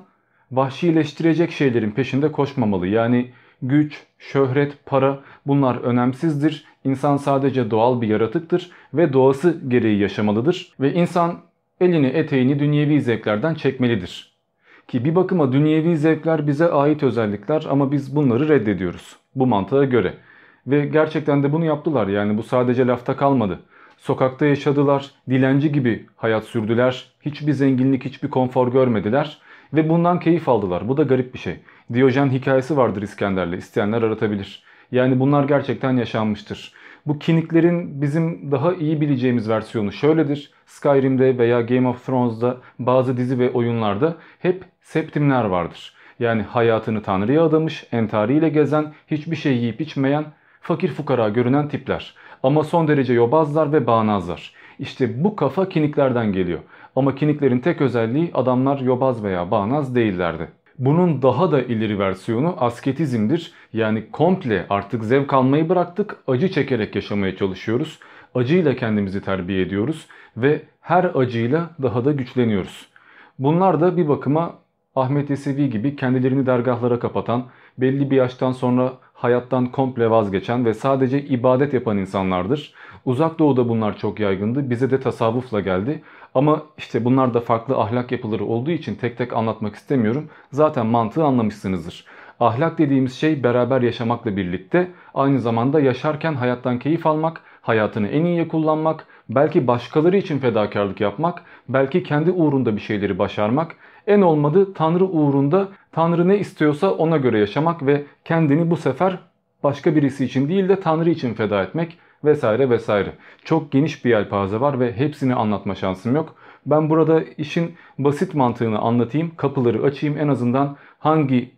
vahşileştirecek şeylerin peşinde koşmamalı. Yani güç, şöhret, para bunlar önemsizdir. İnsan sadece doğal bir yaratıktır ve doğası gereği yaşamalıdır. Ve insan elini eteğini dünyevi zevklerden çekmelidir. Ki bir bakıma dünyevi zevkler bize ait özellikler ama biz bunları reddediyoruz. Bu mantığa göre. Ve gerçekten de bunu yaptılar yani bu sadece lafta kalmadı. Sokakta yaşadılar, dilenci gibi hayat sürdüler, hiçbir zenginlik, hiçbir konfor görmediler ve bundan keyif aldılar. Bu da garip bir şey. Diyojen hikayesi vardır İskender'le, isteyenler aratabilir. Yani bunlar gerçekten yaşanmıştır. Bu kiniklerin bizim daha iyi bileceğimiz versiyonu şöyledir. Skyrim'de veya Game of Thrones'da bazı dizi ve oyunlarda hep septimler vardır. Yani hayatını Tanrı'ya adamış, entariyle gezen, hiçbir şey yiyip içmeyen, fakir fukara görünen tipler. Ama son derece yobazlar ve bağnazlar. İşte bu kafa kiniklerden geliyor. Ama kiniklerin tek özelliği adamlar yobaz veya bağnaz değillerdi. Bunun daha da ileri versiyonu asketizmdir. Yani komple artık zevk almayı bıraktık, acı çekerek yaşamaya çalışıyoruz. Acıyla kendimizi terbiye ediyoruz ve her acıyla daha da güçleniyoruz. Bunlar da bir bakıma Ahmet Yesevi gibi kendilerini dergahlara kapatan, belli bir yaştan sonra hayattan komple vazgeçen ve sadece ibadet yapan insanlardır. Uzak doğuda bunlar çok yaygındı. Bize de tasavvufla geldi. Ama işte bunlar da farklı ahlak yapıları olduğu için tek tek anlatmak istemiyorum. Zaten mantığı anlamışsınızdır. Ahlak dediğimiz şey beraber yaşamakla birlikte aynı zamanda yaşarken hayattan keyif almak, hayatını en iyiye kullanmak, belki başkaları için fedakarlık yapmak, belki kendi uğrunda bir şeyleri başarmak, en olmadı Tanrı uğrunda Tanrı ne istiyorsa ona göre yaşamak ve kendini bu sefer başka birisi için değil de Tanrı için feda etmek vesaire vesaire. Çok geniş bir yelpaze var ve hepsini anlatma şansım yok. Ben burada işin basit mantığını anlatayım, kapıları açayım en azından hangi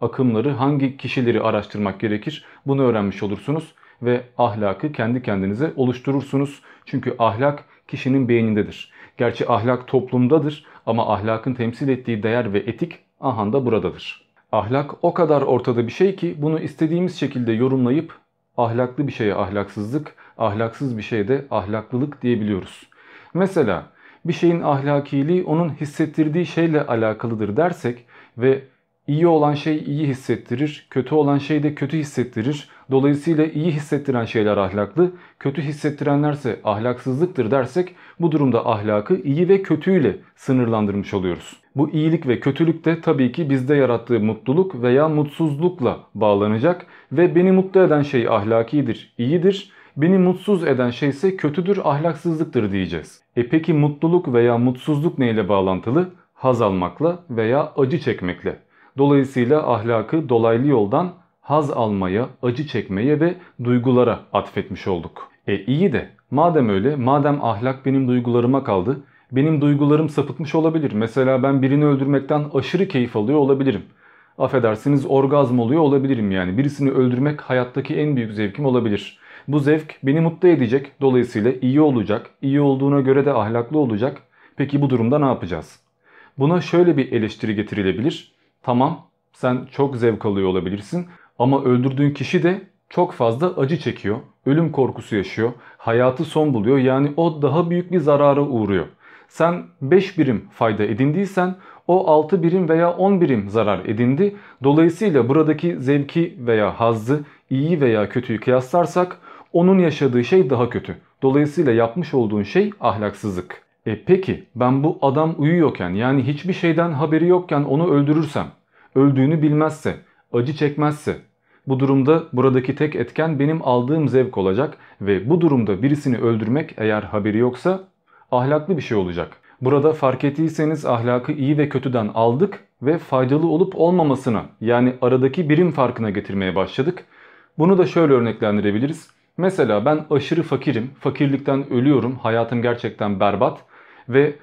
akımları, hangi kişileri araştırmak gerekir bunu öğrenmiş olursunuz ve ahlakı kendi kendinize oluşturursunuz. Çünkü ahlak kişinin beynindedir. Gerçi ahlak toplumdadır ama ahlakın temsil ettiği değer ve etik ahanda buradadır. Ahlak o kadar ortada bir şey ki bunu istediğimiz şekilde yorumlayıp ahlaklı bir şeye ahlaksızlık, ahlaksız bir şeye de ahlaklılık diyebiliyoruz. Mesela bir şeyin ahlakiliği onun hissettirdiği şeyle alakalıdır dersek ve iyi olan şey iyi hissettirir, kötü olan şey de kötü hissettirir. Dolayısıyla iyi hissettiren şeyler ahlaklı, kötü hissettirenlerse ahlaksızlıktır dersek bu durumda ahlakı iyi ve kötüyle sınırlandırmış oluyoruz. Bu iyilik ve kötülük de tabii ki bizde yarattığı mutluluk veya mutsuzlukla bağlanacak ve beni mutlu eden şey ahlakidir, iyidir. Beni mutsuz eden şey ise kötüdür, ahlaksızlıktır diyeceğiz. E peki mutluluk veya mutsuzluk neyle bağlantılı? Haz almakla veya acı çekmekle. Dolayısıyla ahlakı dolaylı yoldan haz almaya, acı çekmeye ve duygulara atfetmiş olduk. E iyi de madem öyle, madem ahlak benim duygularıma kaldı, benim duygularım sapıtmış olabilir. Mesela ben birini öldürmekten aşırı keyif alıyor olabilirim. Affedersiniz orgazm oluyor olabilirim yani. Birisini öldürmek hayattaki en büyük zevkim olabilir. Bu zevk beni mutlu edecek. Dolayısıyla iyi olacak. İyi olduğuna göre de ahlaklı olacak. Peki bu durumda ne yapacağız? Buna şöyle bir eleştiri getirilebilir. Tamam sen çok zevk alıyor olabilirsin ama öldürdüğün kişi de çok fazla acı çekiyor. Ölüm korkusu yaşıyor. Hayatı son buluyor. Yani o daha büyük bir zarara uğruyor. Sen 5 birim fayda edindiysen o 6 birim veya 10 birim zarar edindi. Dolayısıyla buradaki zevki veya hazzı iyi veya kötüyü kıyaslarsak onun yaşadığı şey daha kötü. Dolayısıyla yapmış olduğun şey ahlaksızlık. E peki ben bu adam uyuyorken yani hiçbir şeyden haberi yokken onu öldürürsem, öldüğünü bilmezse, acı çekmezse bu durumda buradaki tek etken benim aldığım zevk olacak ve bu durumda birisini öldürmek eğer haberi yoksa ahlaklı bir şey olacak. Burada fark ettiyseniz ahlakı iyi ve kötüden aldık ve faydalı olup olmamasına yani aradaki birim farkına getirmeye başladık. Bunu da şöyle örneklendirebiliriz. Mesela ben aşırı fakirim, fakirlikten ölüyorum, hayatım gerçekten berbat ve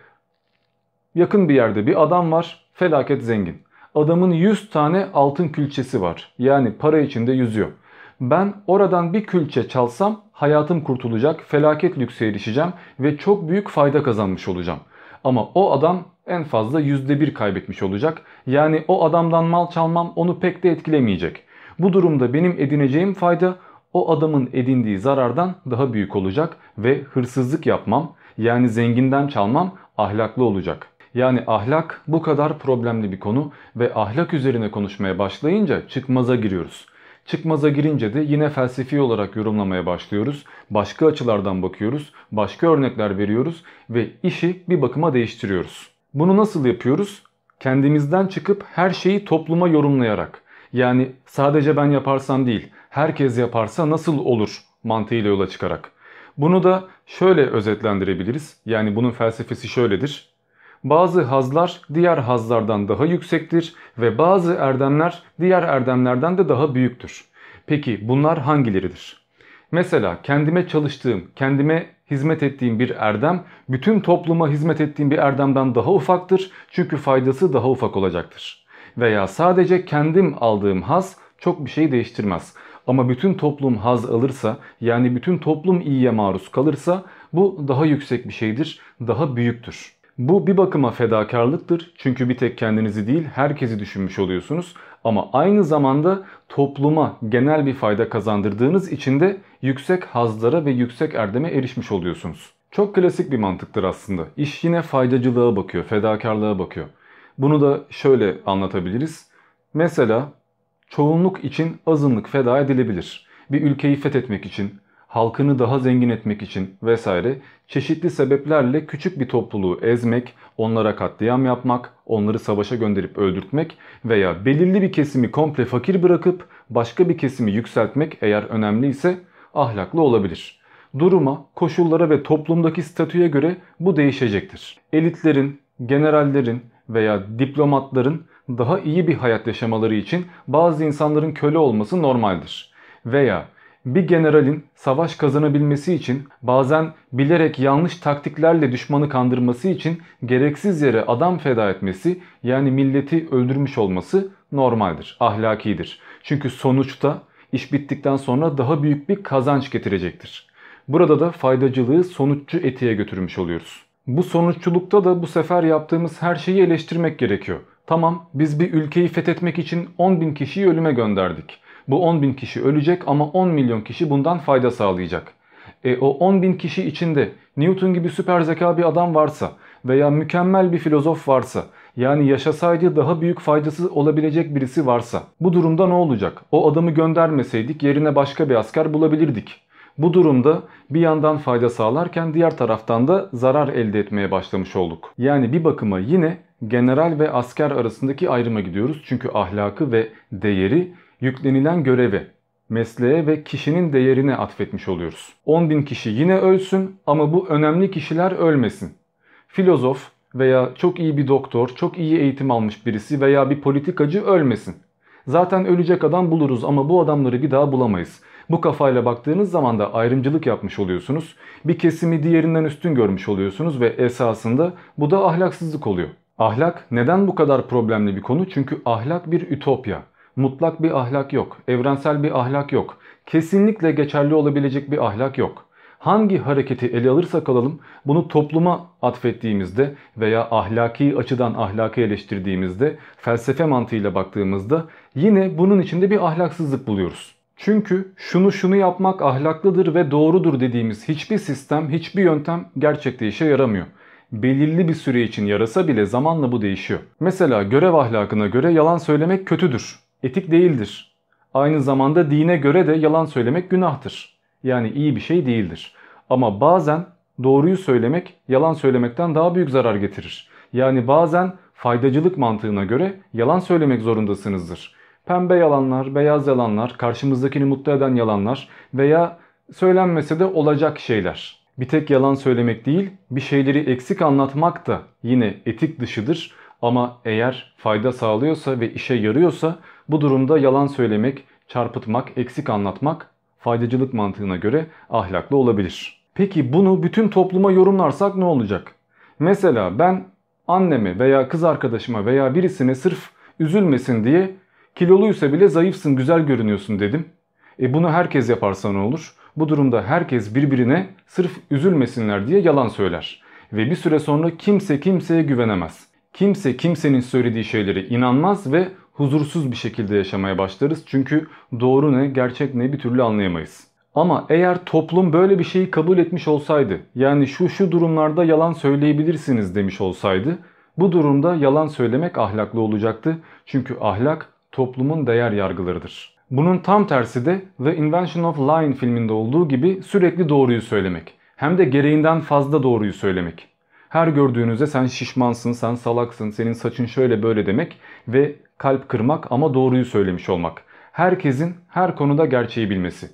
yakın bir yerde bir adam var, felaket zengin. Adamın 100 tane altın külçesi var. Yani para içinde yüzüyor. Ben oradan bir külçe çalsam hayatım kurtulacak, felaket lükse erişeceğim ve çok büyük fayda kazanmış olacağım. Ama o adam en fazla %1 kaybetmiş olacak. Yani o adamdan mal çalmam onu pek de etkilemeyecek. Bu durumda benim edineceğim fayda o adamın edindiği zarardan daha büyük olacak ve hırsızlık yapmam yani zenginden çalmam ahlaklı olacak. Yani ahlak bu kadar problemli bir konu ve ahlak üzerine konuşmaya başlayınca çıkmaza giriyoruz. Çıkmaza girince de yine felsefi olarak yorumlamaya başlıyoruz. Başka açılardan bakıyoruz, başka örnekler veriyoruz ve işi bir bakıma değiştiriyoruz. Bunu nasıl yapıyoruz? Kendimizden çıkıp her şeyi topluma yorumlayarak. Yani sadece ben yaparsam değil, herkes yaparsa nasıl olur mantığıyla yola çıkarak. Bunu da şöyle özetlendirebiliriz. Yani bunun felsefesi şöyledir. Bazı hazlar diğer hazlardan daha yüksektir ve bazı erdemler diğer erdemlerden de daha büyüktür. Peki bunlar hangileridir? Mesela kendime çalıştığım, kendime hizmet ettiğim bir erdem bütün topluma hizmet ettiğim bir erdemden daha ufaktır çünkü faydası daha ufak olacaktır. Veya sadece kendim aldığım haz çok bir şey değiştirmez. Ama bütün toplum haz alırsa yani bütün toplum iyiye maruz kalırsa bu daha yüksek bir şeydir, daha büyüktür. Bu bir bakıma fedakarlıktır. Çünkü bir tek kendinizi değil herkesi düşünmüş oluyorsunuz. Ama aynı zamanda topluma genel bir fayda kazandırdığınız için de yüksek hazlara ve yüksek erdeme erişmiş oluyorsunuz. Çok klasik bir mantıktır aslında. İş yine faydacılığa bakıyor, fedakarlığa bakıyor. Bunu da şöyle anlatabiliriz. Mesela çoğunluk için azınlık feda edilebilir. Bir ülkeyi fethetmek için, halkını daha zengin etmek için vesaire çeşitli sebeplerle küçük bir topluluğu ezmek, onlara katliam yapmak, onları savaşa gönderip öldürtmek veya belirli bir kesimi komple fakir bırakıp başka bir kesimi yükseltmek eğer önemliyse ahlaklı olabilir. Duruma, koşullara ve toplumdaki statüye göre bu değişecektir. Elitlerin, generallerin veya diplomatların daha iyi bir hayat yaşamaları için bazı insanların köle olması normaldir. Veya bir generalin savaş kazanabilmesi için bazen bilerek yanlış taktiklerle düşmanı kandırması için gereksiz yere adam feda etmesi yani milleti öldürmüş olması normaldir, ahlakidir. Çünkü sonuçta iş bittikten sonra daha büyük bir kazanç getirecektir. Burada da faydacılığı sonuççu etiğe götürmüş oluyoruz. Bu sonuççulukta da bu sefer yaptığımız her şeyi eleştirmek gerekiyor. Tamam biz bir ülkeyi fethetmek için 10 bin kişiyi ölüme gönderdik. Bu 10 bin kişi ölecek ama 10 milyon kişi bundan fayda sağlayacak. E o 10 bin kişi içinde Newton gibi süper zeka bir adam varsa veya mükemmel bir filozof varsa yani yaşasaydı daha büyük faydası olabilecek birisi varsa bu durumda ne olacak? O adamı göndermeseydik yerine başka bir asker bulabilirdik. Bu durumda bir yandan fayda sağlarken diğer taraftan da zarar elde etmeye başlamış olduk. Yani bir bakıma yine general ve asker arasındaki ayrıma gidiyoruz. Çünkü ahlakı ve değeri yüklenilen göreve, mesleğe ve kişinin değerine atfetmiş oluyoruz. 10 bin kişi yine ölsün ama bu önemli kişiler ölmesin. Filozof veya çok iyi bir doktor, çok iyi eğitim almış birisi veya bir politikacı ölmesin. Zaten ölecek adam buluruz ama bu adamları bir daha bulamayız. Bu kafayla baktığınız zaman da ayrımcılık yapmış oluyorsunuz. Bir kesimi diğerinden üstün görmüş oluyorsunuz ve esasında bu da ahlaksızlık oluyor. Ahlak neden bu kadar problemli bir konu? Çünkü ahlak bir ütopya. Mutlak bir ahlak yok. Evrensel bir ahlak yok. Kesinlikle geçerli olabilecek bir ahlak yok. Hangi hareketi ele alırsak alalım bunu topluma atfettiğimizde veya ahlaki açıdan ahlakı eleştirdiğimizde felsefe mantığıyla baktığımızda yine bunun içinde bir ahlaksızlık buluyoruz. Çünkü şunu şunu yapmak ahlaklıdır ve doğrudur dediğimiz hiçbir sistem, hiçbir yöntem gerçekte işe yaramıyor. Belirli bir süre için yarasa bile zamanla bu değişiyor. Mesela görev ahlakına göre yalan söylemek kötüdür, etik değildir. Aynı zamanda dine göre de yalan söylemek günahtır. Yani iyi bir şey değildir. Ama bazen doğruyu söylemek yalan söylemekten daha büyük zarar getirir. Yani bazen faydacılık mantığına göre yalan söylemek zorundasınızdır. Pembe yalanlar, beyaz yalanlar, karşımızdakini mutlu eden yalanlar veya söylenmese de olacak şeyler. Bir tek yalan söylemek değil, bir şeyleri eksik anlatmak da yine etik dışıdır. Ama eğer fayda sağlıyorsa ve işe yarıyorsa bu durumda yalan söylemek, çarpıtmak, eksik anlatmak faydacılık mantığına göre ahlaklı olabilir. Peki bunu bütün topluma yorumlarsak ne olacak? Mesela ben anneme veya kız arkadaşıma veya birisine sırf üzülmesin diye kiloluysa bile zayıfsın güzel görünüyorsun dedim. E bunu herkes yaparsa ne olur? Bu durumda herkes birbirine sırf üzülmesinler diye yalan söyler. Ve bir süre sonra kimse kimseye güvenemez. Kimse kimsenin söylediği şeylere inanmaz ve huzursuz bir şekilde yaşamaya başlarız. Çünkü doğru ne, gerçek ne bir türlü anlayamayız. Ama eğer toplum böyle bir şeyi kabul etmiş olsaydı, yani şu şu durumlarda yalan söyleyebilirsiniz demiş olsaydı, bu durumda yalan söylemek ahlaklı olacaktı. Çünkü ahlak toplumun değer yargılarıdır. Bunun tam tersi de The Invention of Lying filminde olduğu gibi sürekli doğruyu söylemek. Hem de gereğinden fazla doğruyu söylemek. Her gördüğünüzde sen şişmansın, sen salaksın, senin saçın şöyle böyle demek ve kalp kırmak ama doğruyu söylemiş olmak. Herkesin her konuda gerçeği bilmesi.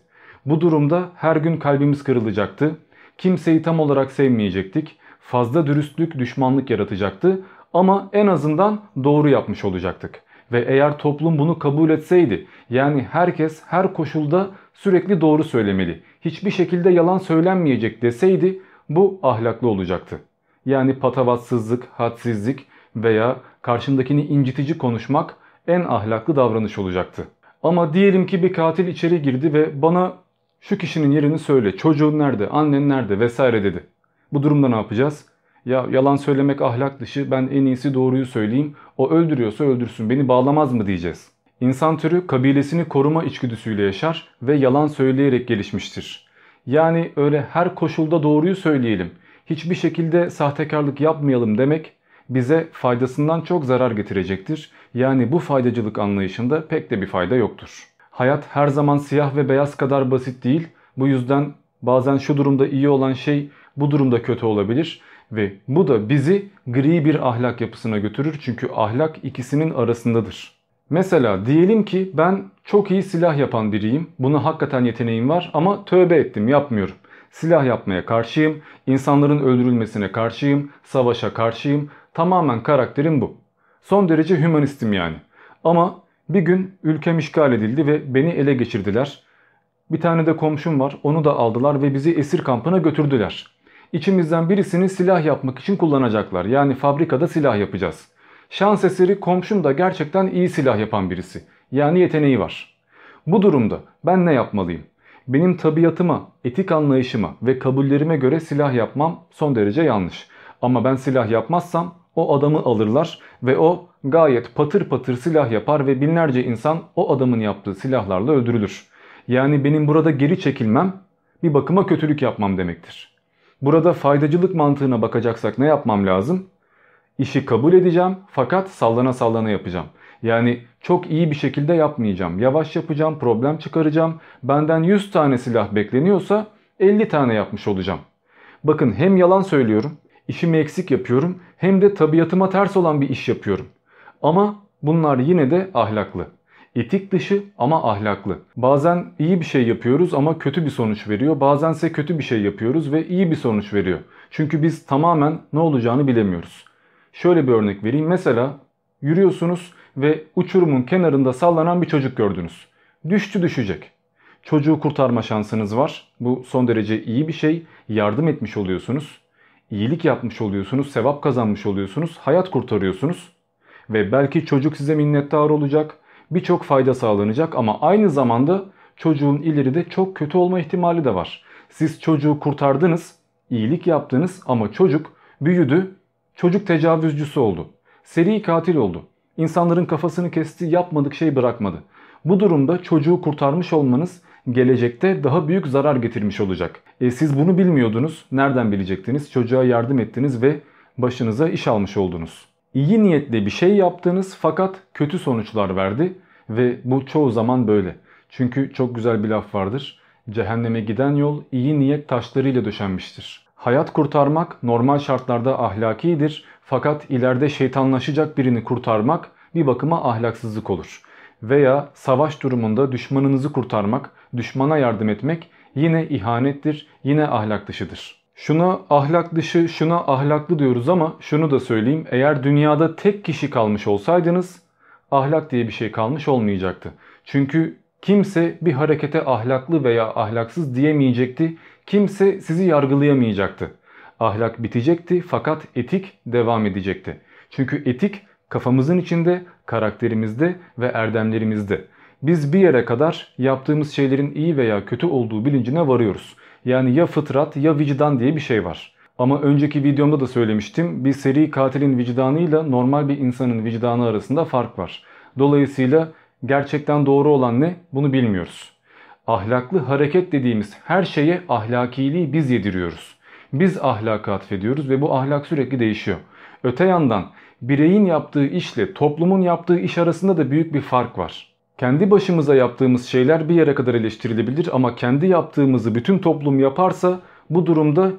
Bu durumda her gün kalbimiz kırılacaktı. Kimseyi tam olarak sevmeyecektik. Fazla dürüstlük düşmanlık yaratacaktı ama en azından doğru yapmış olacaktık. Ve eğer toplum bunu kabul etseydi yani herkes her koşulda sürekli doğru söylemeli, hiçbir şekilde yalan söylenmeyecek deseydi bu ahlaklı olacaktı. Yani patavatsızlık, hadsizlik veya karşındakini incitici konuşmak en ahlaklı davranış olacaktı. Ama diyelim ki bir katil içeri girdi ve bana şu kişinin yerini söyle, çocuğun nerede, annen nerede vesaire dedi. Bu durumda ne yapacağız? Ya yalan söylemek ahlak dışı ben en iyisi doğruyu söyleyeyim. O öldürüyorsa öldürsün beni bağlamaz mı diyeceğiz. İnsan türü kabilesini koruma içgüdüsüyle yaşar ve yalan söyleyerek gelişmiştir. Yani öyle her koşulda doğruyu söyleyelim, hiçbir şekilde sahtekarlık yapmayalım demek bize faydasından çok zarar getirecektir. Yani bu faydacılık anlayışında pek de bir fayda yoktur. Hayat her zaman siyah ve beyaz kadar basit değil. Bu yüzden bazen şu durumda iyi olan şey bu durumda kötü olabilir. Ve bu da bizi gri bir ahlak yapısına götürür çünkü ahlak ikisinin arasındadır. Mesela diyelim ki ben çok iyi silah yapan biriyim. Buna hakikaten yeteneğim var ama tövbe ettim yapmıyorum. Silah yapmaya karşıyım, insanların öldürülmesine karşıyım, savaşa karşıyım. Tamamen karakterim bu. Son derece hümanistim yani. Ama bir gün ülkem işgal edildi ve beni ele geçirdiler. Bir tane de komşum var onu da aldılar ve bizi esir kampına götürdüler. İçimizden birisini silah yapmak için kullanacaklar. Yani fabrikada silah yapacağız. Şans eseri komşum da gerçekten iyi silah yapan birisi. Yani yeteneği var. Bu durumda ben ne yapmalıyım? Benim tabiatıma, etik anlayışıma ve kabullerime göre silah yapmam son derece yanlış. Ama ben silah yapmazsam o adamı alırlar ve o gayet patır patır silah yapar ve binlerce insan o adamın yaptığı silahlarla öldürülür. Yani benim burada geri çekilmem bir bakıma kötülük yapmam demektir. Burada faydacılık mantığına bakacaksak ne yapmam lazım? İşi kabul edeceğim fakat sallana sallana yapacağım. Yani çok iyi bir şekilde yapmayacağım. Yavaş yapacağım, problem çıkaracağım. Benden 100 tane silah bekleniyorsa 50 tane yapmış olacağım. Bakın hem yalan söylüyorum, işimi eksik yapıyorum hem de tabiatıma ters olan bir iş yapıyorum. Ama bunlar yine de ahlaklı. Etik dışı ama ahlaklı. Bazen iyi bir şey yapıyoruz ama kötü bir sonuç veriyor. Bazense kötü bir şey yapıyoruz ve iyi bir sonuç veriyor. Çünkü biz tamamen ne olacağını bilemiyoruz. Şöyle bir örnek vereyim. Mesela yürüyorsunuz ve uçurumun kenarında sallanan bir çocuk gördünüz. Düştü düşecek. Çocuğu kurtarma şansınız var. Bu son derece iyi bir şey. Yardım etmiş oluyorsunuz. İyilik yapmış oluyorsunuz, sevap kazanmış oluyorsunuz, hayat kurtarıyorsunuz. Ve belki çocuk size minnettar olacak, birçok fayda sağlanacak ama aynı zamanda çocuğun ileride çok kötü olma ihtimali de var. Siz çocuğu kurtardınız, iyilik yaptınız ama çocuk büyüdü, çocuk tecavüzcüsü oldu. Seri katil oldu. İnsanların kafasını kesti, yapmadık şey bırakmadı. Bu durumda çocuğu kurtarmış olmanız gelecekte daha büyük zarar getirmiş olacak. E siz bunu bilmiyordunuz. Nereden bilecektiniz? Çocuğa yardım ettiniz ve başınıza iş almış oldunuz. İyi niyetle bir şey yaptınız fakat kötü sonuçlar verdi ve bu çoğu zaman böyle. Çünkü çok güzel bir laf vardır. Cehenneme giden yol iyi niyet taşlarıyla döşenmiştir. Hayat kurtarmak normal şartlarda ahlakidir fakat ileride şeytanlaşacak birini kurtarmak bir bakıma ahlaksızlık olur. Veya savaş durumunda düşmanınızı kurtarmak, düşmana yardım etmek yine ihanettir, yine ahlak dışıdır. Şuna ahlak dışı, şuna ahlaklı diyoruz ama şunu da söyleyeyim. Eğer dünyada tek kişi kalmış olsaydınız ahlak diye bir şey kalmış olmayacaktı. Çünkü kimse bir harekete ahlaklı veya ahlaksız diyemeyecekti. Kimse sizi yargılayamayacaktı. Ahlak bitecekti fakat etik devam edecekti. Çünkü etik kafamızın içinde, karakterimizde ve erdemlerimizde. Biz bir yere kadar yaptığımız şeylerin iyi veya kötü olduğu bilincine varıyoruz. Yani ya fıtrat ya vicdan diye bir şey var. Ama önceki videomda da söylemiştim. Bir seri katilin vicdanıyla normal bir insanın vicdanı arasında fark var. Dolayısıyla gerçekten doğru olan ne? Bunu bilmiyoruz. Ahlaklı hareket dediğimiz her şeye ahlakiliği biz yediriyoruz. Biz ahlaka atfediyoruz ve bu ahlak sürekli değişiyor. Öte yandan bireyin yaptığı işle toplumun yaptığı iş arasında da büyük bir fark var. Kendi başımıza yaptığımız şeyler bir yere kadar eleştirilebilir ama kendi yaptığımızı bütün toplum yaparsa bu durumda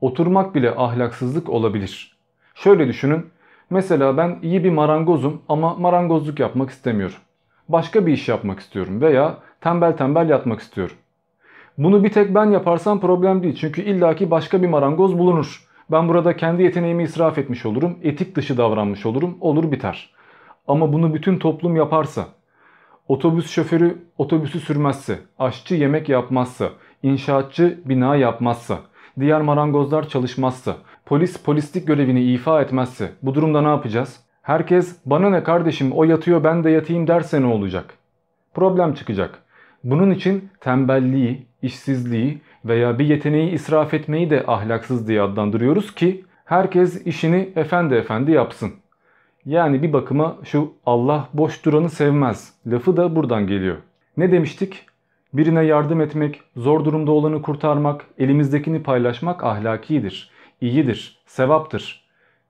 oturmak bile ahlaksızlık olabilir. Şöyle düşünün. Mesela ben iyi bir marangozum ama marangozluk yapmak istemiyorum. Başka bir iş yapmak istiyorum veya tembel tembel yatmak istiyorum. Bunu bir tek ben yaparsam problem değil. Çünkü illaki başka bir marangoz bulunur. Ben burada kendi yeteneğimi israf etmiş olurum. Etik dışı davranmış olurum. Olur biter. Ama bunu bütün toplum yaparsa, otobüs şoförü otobüsü sürmezse, aşçı yemek yapmazsa, inşaatçı bina yapmazsa, diğer marangozlar çalışmazsa, polis polislik görevini ifa etmezse bu durumda ne yapacağız? Herkes bana ne kardeşim o yatıyor ben de yatayım derse ne olacak? Problem çıkacak. Bunun için tembelliği, işsizliği veya bir yeteneği israf etmeyi de ahlaksız diye adlandırıyoruz ki herkes işini efendi efendi yapsın. Yani bir bakıma şu Allah boş duranı sevmez lafı da buradan geliyor. Ne demiştik? Birine yardım etmek, zor durumda olanı kurtarmak, elimizdekini paylaşmak ahlakidir, iyidir, sevaptır.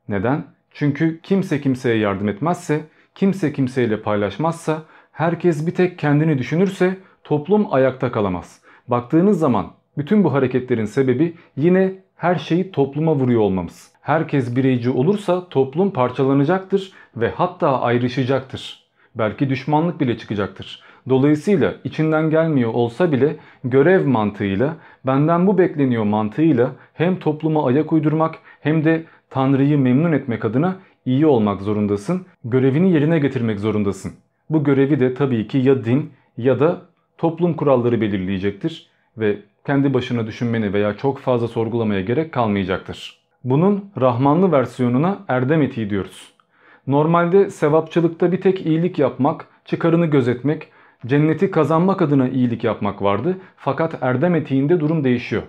Neden? Çünkü kimse kimseye yardım etmezse, kimse kimseyle paylaşmazsa, herkes bir tek kendini düşünürse toplum ayakta kalamaz. Baktığınız zaman bütün bu hareketlerin sebebi yine her şeyi topluma vuruyor olmamız. Herkes bireyci olursa toplum parçalanacaktır ve hatta ayrışacaktır. Belki düşmanlık bile çıkacaktır. Dolayısıyla içinden gelmiyor olsa bile görev mantığıyla, benden bu bekleniyor mantığıyla hem topluma ayak uydurmak hem de Tanrı'yı memnun etmek adına iyi olmak zorundasın. Görevini yerine getirmek zorundasın. Bu görevi de tabii ki ya din ya da toplum kuralları belirleyecektir ve kendi başına düşünmeni veya çok fazla sorgulamaya gerek kalmayacaktır. Bunun Rahmanlı versiyonuna erdem etiği diyoruz. Normalde sevapçılıkta bir tek iyilik yapmak, çıkarını gözetmek, cenneti kazanmak adına iyilik yapmak vardı. Fakat erdem etiğinde durum değişiyor.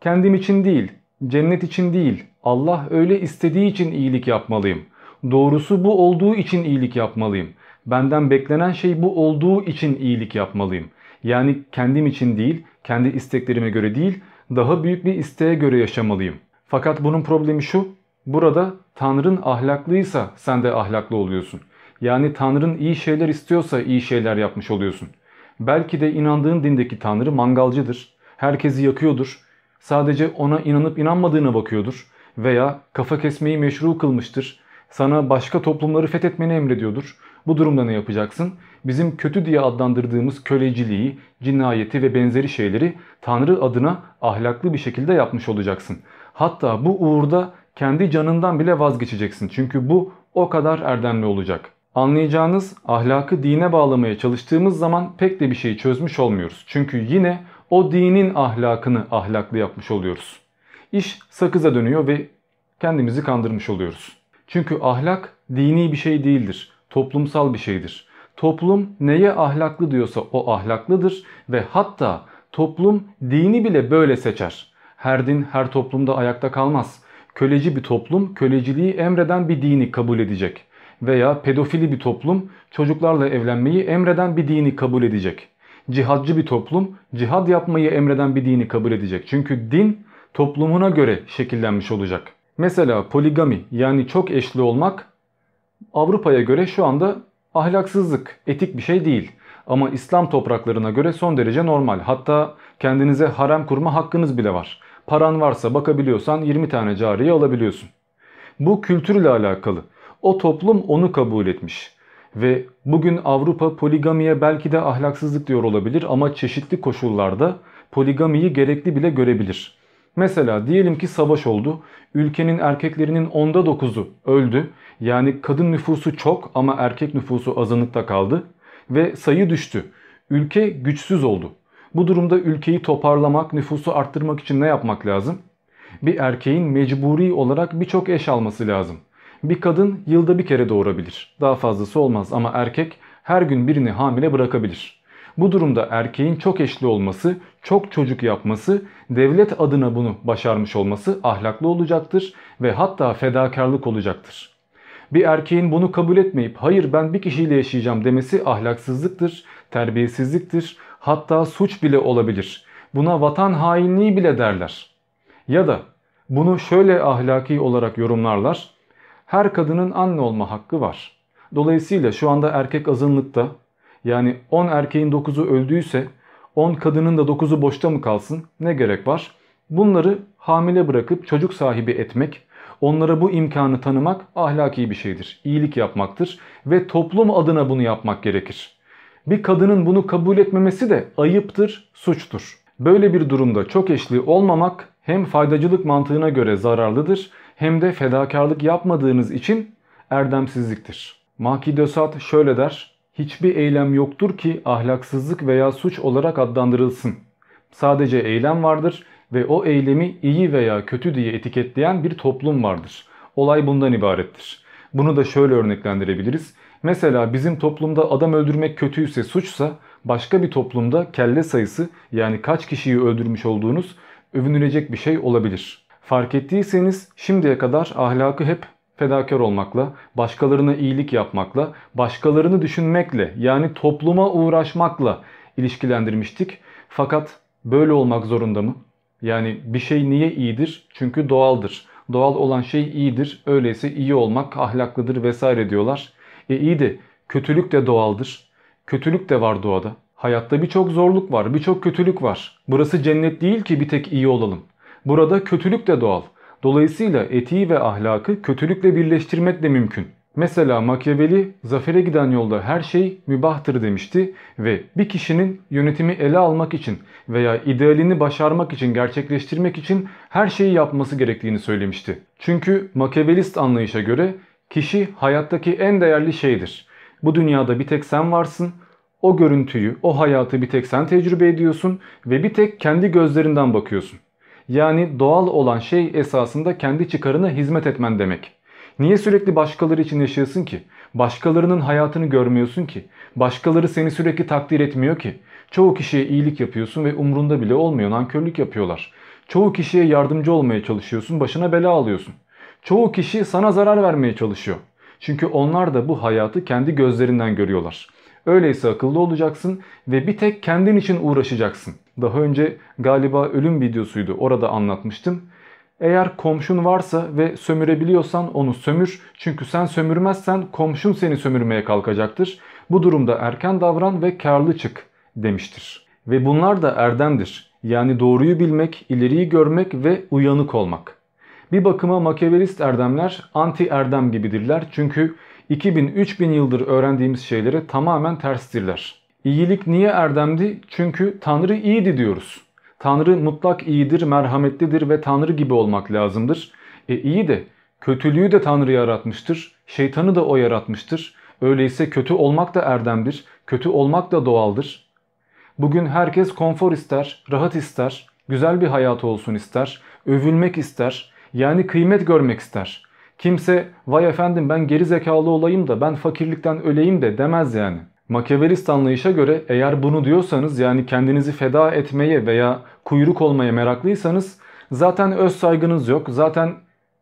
Kendim için değil, cennet için değil, Allah öyle istediği için iyilik yapmalıyım. Doğrusu bu olduğu için iyilik yapmalıyım. Benden beklenen şey bu olduğu için iyilik yapmalıyım. Yani kendim için değil, kendi isteklerime göre değil, daha büyük bir isteğe göre yaşamalıyım. Fakat bunun problemi şu, burada Tanrın ahlaklıysa sen de ahlaklı oluyorsun. Yani Tanrın iyi şeyler istiyorsa iyi şeyler yapmış oluyorsun. Belki de inandığın dindeki Tanrı mangalcıdır. Herkesi yakıyordur. Sadece ona inanıp inanmadığına bakıyordur. Veya kafa kesmeyi meşru kılmıştır. Sana başka toplumları fethetmeni emrediyordur. Bu durumda ne yapacaksın? Bizim kötü diye adlandırdığımız köleciliği, cinayeti ve benzeri şeyleri Tanrı adına ahlaklı bir şekilde yapmış olacaksın. Hatta bu uğurda kendi canından bile vazgeçeceksin. Çünkü bu o kadar erdemli olacak. Anlayacağınız ahlakı dine bağlamaya çalıştığımız zaman pek de bir şey çözmüş olmuyoruz. Çünkü yine o dinin ahlakını ahlaklı yapmış oluyoruz. İş sakıza dönüyor ve kendimizi kandırmış oluyoruz. Çünkü ahlak dini bir şey değildir. Toplumsal bir şeydir. Toplum neye ahlaklı diyorsa o ahlaklıdır ve hatta toplum dini bile böyle seçer. Her din her toplumda ayakta kalmaz. Köleci bir toplum köleciliği emreden bir dini kabul edecek. Veya pedofili bir toplum çocuklarla evlenmeyi emreden bir dini kabul edecek. Cihadcı bir toplum cihad yapmayı emreden bir dini kabul edecek. Çünkü din toplumuna göre şekillenmiş olacak. Mesela poligami yani çok eşli olmak Avrupa'ya göre şu anda ahlaksızlık, etik bir şey değil. Ama İslam topraklarına göre son derece normal. Hatta kendinize harem kurma hakkınız bile var. Paran varsa bakabiliyorsan 20 tane cariye alabiliyorsun. Bu kültürle alakalı. O toplum onu kabul etmiş. Ve bugün Avrupa poligamiye belki de ahlaksızlık diyor olabilir ama çeşitli koşullarda poligamiyi gerekli bile görebilir. Mesela diyelim ki savaş oldu. Ülkenin erkeklerinin onda dokuzu öldü. Yani kadın nüfusu çok ama erkek nüfusu azınlıkta kaldı. Ve sayı düştü. Ülke güçsüz oldu. Bu durumda ülkeyi toparlamak, nüfusu arttırmak için ne yapmak lazım? Bir erkeğin mecburi olarak birçok eş alması lazım. Bir kadın yılda bir kere doğurabilir. Daha fazlası olmaz ama erkek her gün birini hamile bırakabilir. Bu durumda erkeğin çok eşli olması, çok çocuk yapması, devlet adına bunu başarmış olması ahlaklı olacaktır ve hatta fedakarlık olacaktır. Bir erkeğin bunu kabul etmeyip hayır ben bir kişiyle yaşayacağım demesi ahlaksızlıktır, terbiyesizliktir, hatta suç bile olabilir. Buna vatan hainliği bile derler. Ya da bunu şöyle ahlaki olarak yorumlarlar. Her kadının anne olma hakkı var. Dolayısıyla şu anda erkek azınlıkta yani 10 erkeğin 9'u öldüyse 10 kadının da 9'u boşta mı kalsın? Ne gerek var? Bunları hamile bırakıp çocuk sahibi etmek, onlara bu imkanı tanımak ahlaki bir şeydir. İyilik yapmaktır ve toplum adına bunu yapmak gerekir. Bir kadının bunu kabul etmemesi de ayıptır, suçtur. Böyle bir durumda çok eşli olmamak hem faydacılık mantığına göre zararlıdır hem de fedakarlık yapmadığınız için erdemsizliktir. Maki Dösat şöyle der, hiçbir eylem yoktur ki ahlaksızlık veya suç olarak adlandırılsın. Sadece eylem vardır ve o eylemi iyi veya kötü diye etiketleyen bir toplum vardır. Olay bundan ibarettir. Bunu da şöyle örneklendirebiliriz. Mesela bizim toplumda adam öldürmek kötüyse suçsa başka bir toplumda kelle sayısı yani kaç kişiyi öldürmüş olduğunuz övünülecek bir şey olabilir. Fark ettiyseniz şimdiye kadar ahlakı hep fedakar olmakla, başkalarına iyilik yapmakla, başkalarını düşünmekle yani topluma uğraşmakla ilişkilendirmiştik. Fakat böyle olmak zorunda mı? Yani bir şey niye iyidir? Çünkü doğaldır. Doğal olan şey iyidir. Öyleyse iyi olmak ahlaklıdır vesaire diyorlar. E iyi de kötülük de doğaldır. Kötülük de var doğada. Hayatta birçok zorluk var, birçok kötülük var. Burası cennet değil ki bir tek iyi olalım. Burada kötülük de doğal. Dolayısıyla etiği ve ahlakı kötülükle birleştirmek de mümkün. Mesela Machiavelli zafere giden yolda her şey mübahtır demişti ve bir kişinin yönetimi ele almak için veya idealini başarmak için, gerçekleştirmek için her şeyi yapması gerektiğini söylemişti. Çünkü Machiavellist anlayışa göre kişi hayattaki en değerli şeydir. Bu dünyada bir tek sen varsın, o görüntüyü, o hayatı bir tek sen tecrübe ediyorsun ve bir tek kendi gözlerinden bakıyorsun. Yani doğal olan şey esasında kendi çıkarına hizmet etmen demek. Niye sürekli başkaları için yaşıyorsun ki? Başkalarının hayatını görmüyorsun ki? Başkaları seni sürekli takdir etmiyor ki? Çoğu kişiye iyilik yapıyorsun ve umrunda bile olmuyor. Nankörlük yapıyorlar. Çoğu kişiye yardımcı olmaya çalışıyorsun. Başına bela alıyorsun. Çoğu kişi sana zarar vermeye çalışıyor. Çünkü onlar da bu hayatı kendi gözlerinden görüyorlar. Öyleyse akıllı olacaksın ve bir tek kendin için uğraşacaksın. Daha önce galiba ölüm videosuydu orada anlatmıştım. Eğer komşun varsa ve sömürebiliyorsan onu sömür. Çünkü sen sömürmezsen komşun seni sömürmeye kalkacaktır. Bu durumda erken davran ve karlı çık demiştir. Ve bunlar da erdemdir. Yani doğruyu bilmek, ileriyi görmek ve uyanık olmak. Bir bakıma makyavelist erdemler anti erdem gibidirler. Çünkü 2000-3000 yıldır öğrendiğimiz şeylere tamamen terstirler. İyilik niye erdemdi? Çünkü Tanrı iyiydi diyoruz. Tanrı mutlak iyidir, merhametlidir ve Tanrı gibi olmak lazımdır. E iyi de kötülüğü de Tanrı yaratmıştır. Şeytanı da o yaratmıştır. Öyleyse kötü olmak da erdemdir. Kötü olmak da doğaldır. Bugün herkes konfor ister, rahat ister, güzel bir hayat olsun ister, övülmek ister, yani kıymet görmek ister. Kimse vay efendim ben geri zekalı olayım da ben fakirlikten öleyim de demez yani. Machiavellist anlayışa göre eğer bunu diyorsanız yani kendinizi feda etmeye veya kuyruk olmaya meraklıysanız zaten öz saygınız yok. Zaten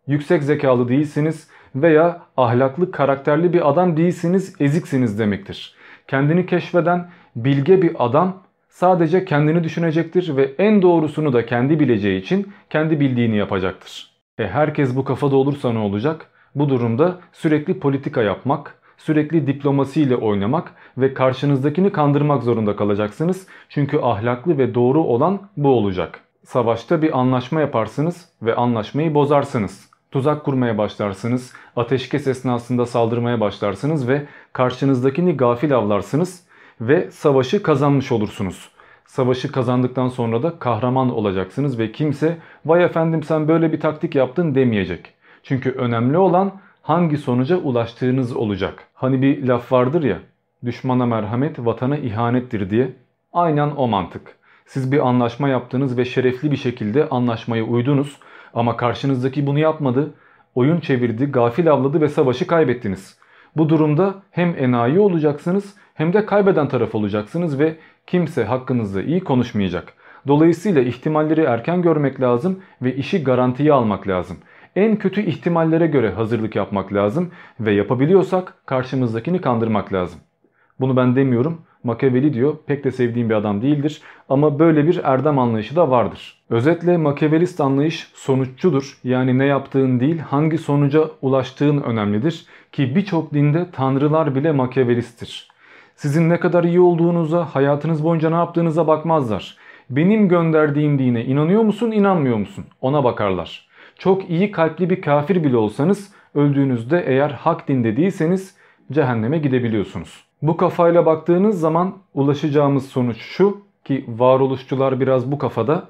yüksek zekalı değilsiniz veya ahlaklı karakterli bir adam değilsiniz eziksiniz demektir. Kendini keşfeden bilge bir adam sadece kendini düşünecektir ve en doğrusunu da kendi bileceği için kendi bildiğini yapacaktır. E herkes bu kafada olursa ne olacak? Bu durumda sürekli politika yapmak, sürekli diplomasiyle oynamak ve karşınızdakini kandırmak zorunda kalacaksınız. Çünkü ahlaklı ve doğru olan bu olacak. Savaşta bir anlaşma yaparsınız ve anlaşmayı bozarsınız. Tuzak kurmaya başlarsınız, ateşkes esnasında saldırmaya başlarsınız ve karşınızdakini gafil avlarsınız ve savaşı kazanmış olursunuz. Savaşı kazandıktan sonra da kahraman olacaksınız ve kimse vay efendim sen böyle bir taktik yaptın demeyecek. Çünkü önemli olan hangi sonuca ulaştığınız olacak. Hani bir laf vardır ya düşmana merhamet vatana ihanettir diye. Aynen o mantık. Siz bir anlaşma yaptınız ve şerefli bir şekilde anlaşmaya uydunuz ama karşınızdaki bunu yapmadı. Oyun çevirdi, gafil avladı ve savaşı kaybettiniz. Bu durumda hem enayi olacaksınız hem de kaybeden taraf olacaksınız ve kimse hakkınızda iyi konuşmayacak. Dolayısıyla ihtimalleri erken görmek lazım ve işi garantiye almak lazım. En kötü ihtimallere göre hazırlık yapmak lazım ve yapabiliyorsak karşımızdakini kandırmak lazım. Bunu ben demiyorum. Machiavelli diyor pek de sevdiğim bir adam değildir ama böyle bir erdem anlayışı da vardır. Özetle Machiavellist anlayış sonuççudur. Yani ne yaptığın değil hangi sonuca ulaştığın önemlidir ki birçok dinde tanrılar bile Machiavellisttir. Sizin ne kadar iyi olduğunuza, hayatınız boyunca ne yaptığınıza bakmazlar. Benim gönderdiğim dine inanıyor musun, inanmıyor musun? Ona bakarlar. Çok iyi kalpli bir kafir bile olsanız öldüğünüzde eğer hak dinde değilseniz cehenneme gidebiliyorsunuz. Bu kafayla baktığınız zaman ulaşacağımız sonuç şu ki varoluşçular biraz bu kafada.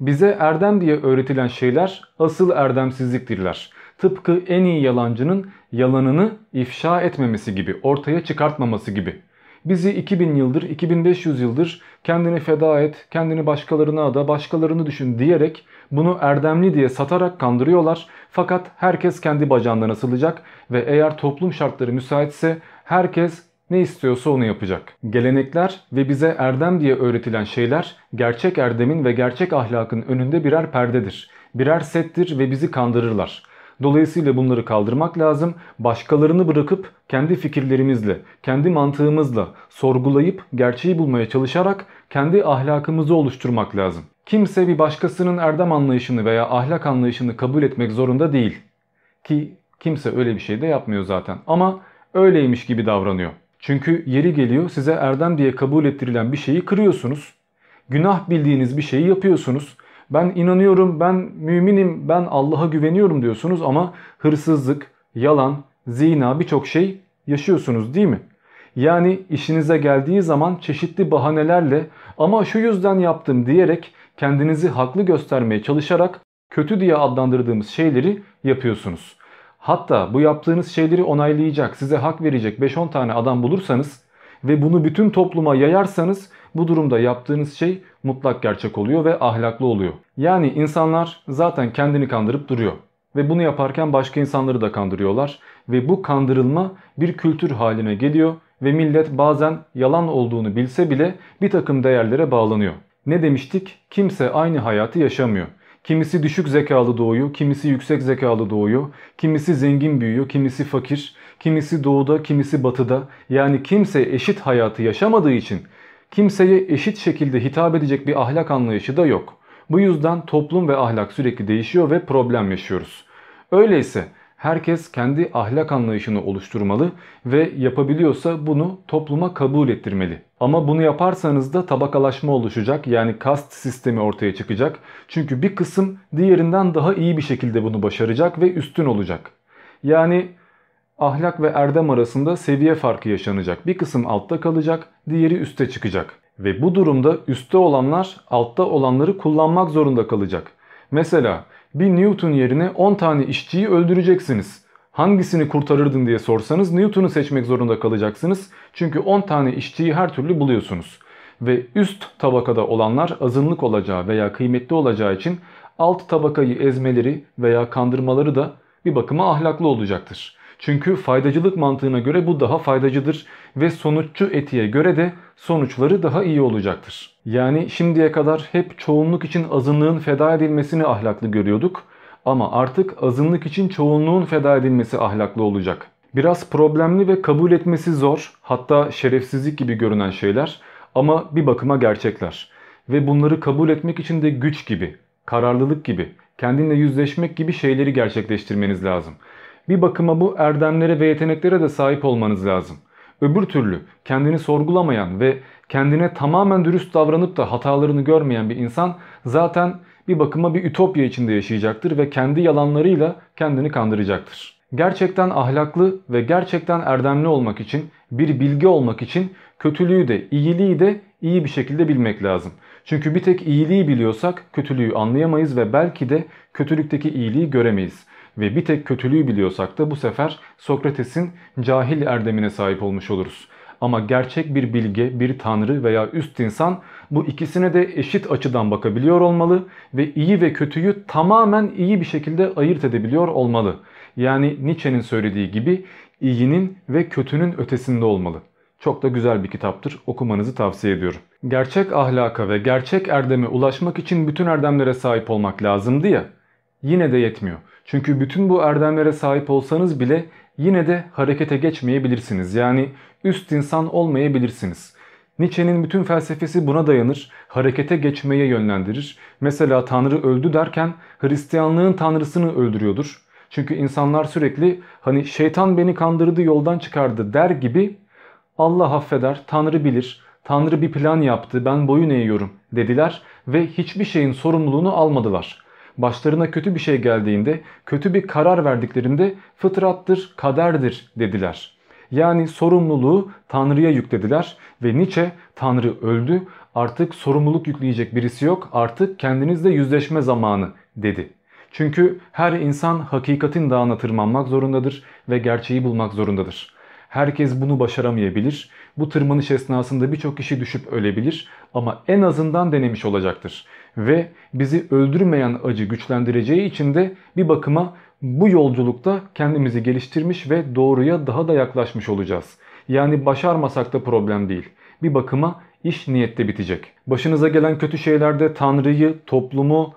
Bize erdem diye öğretilen şeyler asıl erdemsizliktirler. Tıpkı en iyi yalancının yalanını ifşa etmemesi gibi, ortaya çıkartmaması gibi. Bizi 2000 yıldır, 2500 yıldır kendini feda et, kendini başkalarına ada, başkalarını düşün diyerek bunu erdemli diye satarak kandırıyorlar. Fakat herkes kendi bacağından asılacak ve eğer toplum şartları müsaitse herkes ne istiyorsa onu yapacak. Gelenekler ve bize erdem diye öğretilen şeyler gerçek erdemin ve gerçek ahlakın önünde birer perdedir. Birer settir ve bizi kandırırlar. Dolayısıyla bunları kaldırmak lazım. Başkalarını bırakıp kendi fikirlerimizle, kendi mantığımızla sorgulayıp gerçeği bulmaya çalışarak kendi ahlakımızı oluşturmak lazım. Kimse bir başkasının erdem anlayışını veya ahlak anlayışını kabul etmek zorunda değil. Ki kimse öyle bir şey de yapmıyor zaten. Ama öyleymiş gibi davranıyor. Çünkü yeri geliyor size erdem diye kabul ettirilen bir şeyi kırıyorsunuz. Günah bildiğiniz bir şeyi yapıyorsunuz. Ben inanıyorum, ben müminim, ben Allah'a güveniyorum diyorsunuz ama hırsızlık, yalan, zina birçok şey yaşıyorsunuz değil mi? Yani işinize geldiği zaman çeşitli bahanelerle ama şu yüzden yaptım diyerek kendinizi haklı göstermeye çalışarak kötü diye adlandırdığımız şeyleri yapıyorsunuz. Hatta bu yaptığınız şeyleri onaylayacak, size hak verecek 5-10 tane adam bulursanız ve bunu bütün topluma yayarsanız bu durumda yaptığınız şey mutlak gerçek oluyor ve ahlaklı oluyor. Yani insanlar zaten kendini kandırıp duruyor. Ve bunu yaparken başka insanları da kandırıyorlar. Ve bu kandırılma bir kültür haline geliyor ve millet bazen yalan olduğunu bilse bile bir takım değerlere bağlanıyor. Ne demiştik? Kimse aynı hayatı yaşamıyor. Kimisi düşük zekalı doğuyor, kimisi yüksek zekalı doğuyor, kimisi zengin büyüyor, kimisi fakir, kimisi doğuda, kimisi batıda. Yani kimse eşit hayatı yaşamadığı için kimseye eşit şekilde hitap edecek bir ahlak anlayışı da yok. Bu yüzden toplum ve ahlak sürekli değişiyor ve problem yaşıyoruz. Öyleyse herkes kendi ahlak anlayışını oluşturmalı ve yapabiliyorsa bunu topluma kabul ettirmeli. Ama bunu yaparsanız da tabakalaşma oluşacak yani kast sistemi ortaya çıkacak. Çünkü bir kısım diğerinden daha iyi bir şekilde bunu başaracak ve üstün olacak. Yani ahlak ve erdem arasında seviye farkı yaşanacak. Bir kısım altta kalacak, diğeri üste çıkacak. Ve bu durumda üstte olanlar altta olanları kullanmak zorunda kalacak. Mesela bir Newton yerine 10 tane işçiyi öldüreceksiniz. Hangisini kurtarırdın diye sorsanız Newton'u seçmek zorunda kalacaksınız. Çünkü 10 tane işçiyi her türlü buluyorsunuz. Ve üst tabakada olanlar azınlık olacağı veya kıymetli olacağı için alt tabakayı ezmeleri veya kandırmaları da bir bakıma ahlaklı olacaktır. Çünkü faydacılık mantığına göre bu daha faydacıdır ve sonuççu etiğe göre de sonuçları daha iyi olacaktır. Yani şimdiye kadar hep çoğunluk için azınlığın feda edilmesini ahlaklı görüyorduk ama artık azınlık için çoğunluğun feda edilmesi ahlaklı olacak. Biraz problemli ve kabul etmesi zor hatta şerefsizlik gibi görünen şeyler ama bir bakıma gerçekler. Ve bunları kabul etmek için de güç gibi, kararlılık gibi, kendinle yüzleşmek gibi şeyleri gerçekleştirmeniz lazım. Bir bakıma bu erdemlere ve yeteneklere de sahip olmanız lazım. Öbür türlü kendini sorgulamayan ve kendine tamamen dürüst davranıp da hatalarını görmeyen bir insan zaten bir bakıma bir ütopya içinde yaşayacaktır ve kendi yalanlarıyla kendini kandıracaktır. Gerçekten ahlaklı ve gerçekten erdemli olmak için, bir bilgi olmak için kötülüğü de iyiliği de iyi bir şekilde bilmek lazım. Çünkü bir tek iyiliği biliyorsak kötülüğü anlayamayız ve belki de kötülükteki iyiliği göremeyiz ve bir tek kötülüğü biliyorsak da bu sefer Sokrates'in cahil erdemine sahip olmuş oluruz. Ama gerçek bir bilge, bir tanrı veya üst insan bu ikisine de eşit açıdan bakabiliyor olmalı ve iyi ve kötüyü tamamen iyi bir şekilde ayırt edebiliyor olmalı. Yani Nietzsche'nin söylediği gibi iyinin ve kötünün ötesinde olmalı. Çok da güzel bir kitaptır. Okumanızı tavsiye ediyorum. Gerçek ahlaka ve gerçek erdeme ulaşmak için bütün erdemlere sahip olmak lazımdı ya. Yine de yetmiyor. Çünkü bütün bu erdemlere sahip olsanız bile yine de harekete geçmeyebilirsiniz. Yani üst insan olmayabilirsiniz. Nietzsche'nin bütün felsefesi buna dayanır, harekete geçmeye yönlendirir. Mesela Tanrı öldü derken Hristiyanlığın Tanrısını öldürüyordur. Çünkü insanlar sürekli hani şeytan beni kandırdı yoldan çıkardı der gibi Allah affeder, Tanrı bilir, Tanrı bir plan yaptı ben boyun eğiyorum dediler ve hiçbir şeyin sorumluluğunu almadılar başlarına kötü bir şey geldiğinde, kötü bir karar verdiklerinde fıtrattır, kaderdir dediler. Yani sorumluluğu Tanrı'ya yüklediler ve Nietzsche Tanrı öldü artık sorumluluk yükleyecek birisi yok artık kendinizle yüzleşme zamanı dedi. Çünkü her insan hakikatin dağına tırmanmak zorundadır ve gerçeği bulmak zorundadır. Herkes bunu başaramayabilir. Bu tırmanış esnasında birçok kişi düşüp ölebilir ama en azından denemiş olacaktır. Ve bizi öldürmeyen acı güçlendireceği için de bir bakıma bu yolculukta kendimizi geliştirmiş ve doğruya daha da yaklaşmış olacağız. Yani başarmasak da problem değil. Bir bakıma iş niyette bitecek. Başınıza gelen kötü şeylerde Tanrı'yı, toplumu,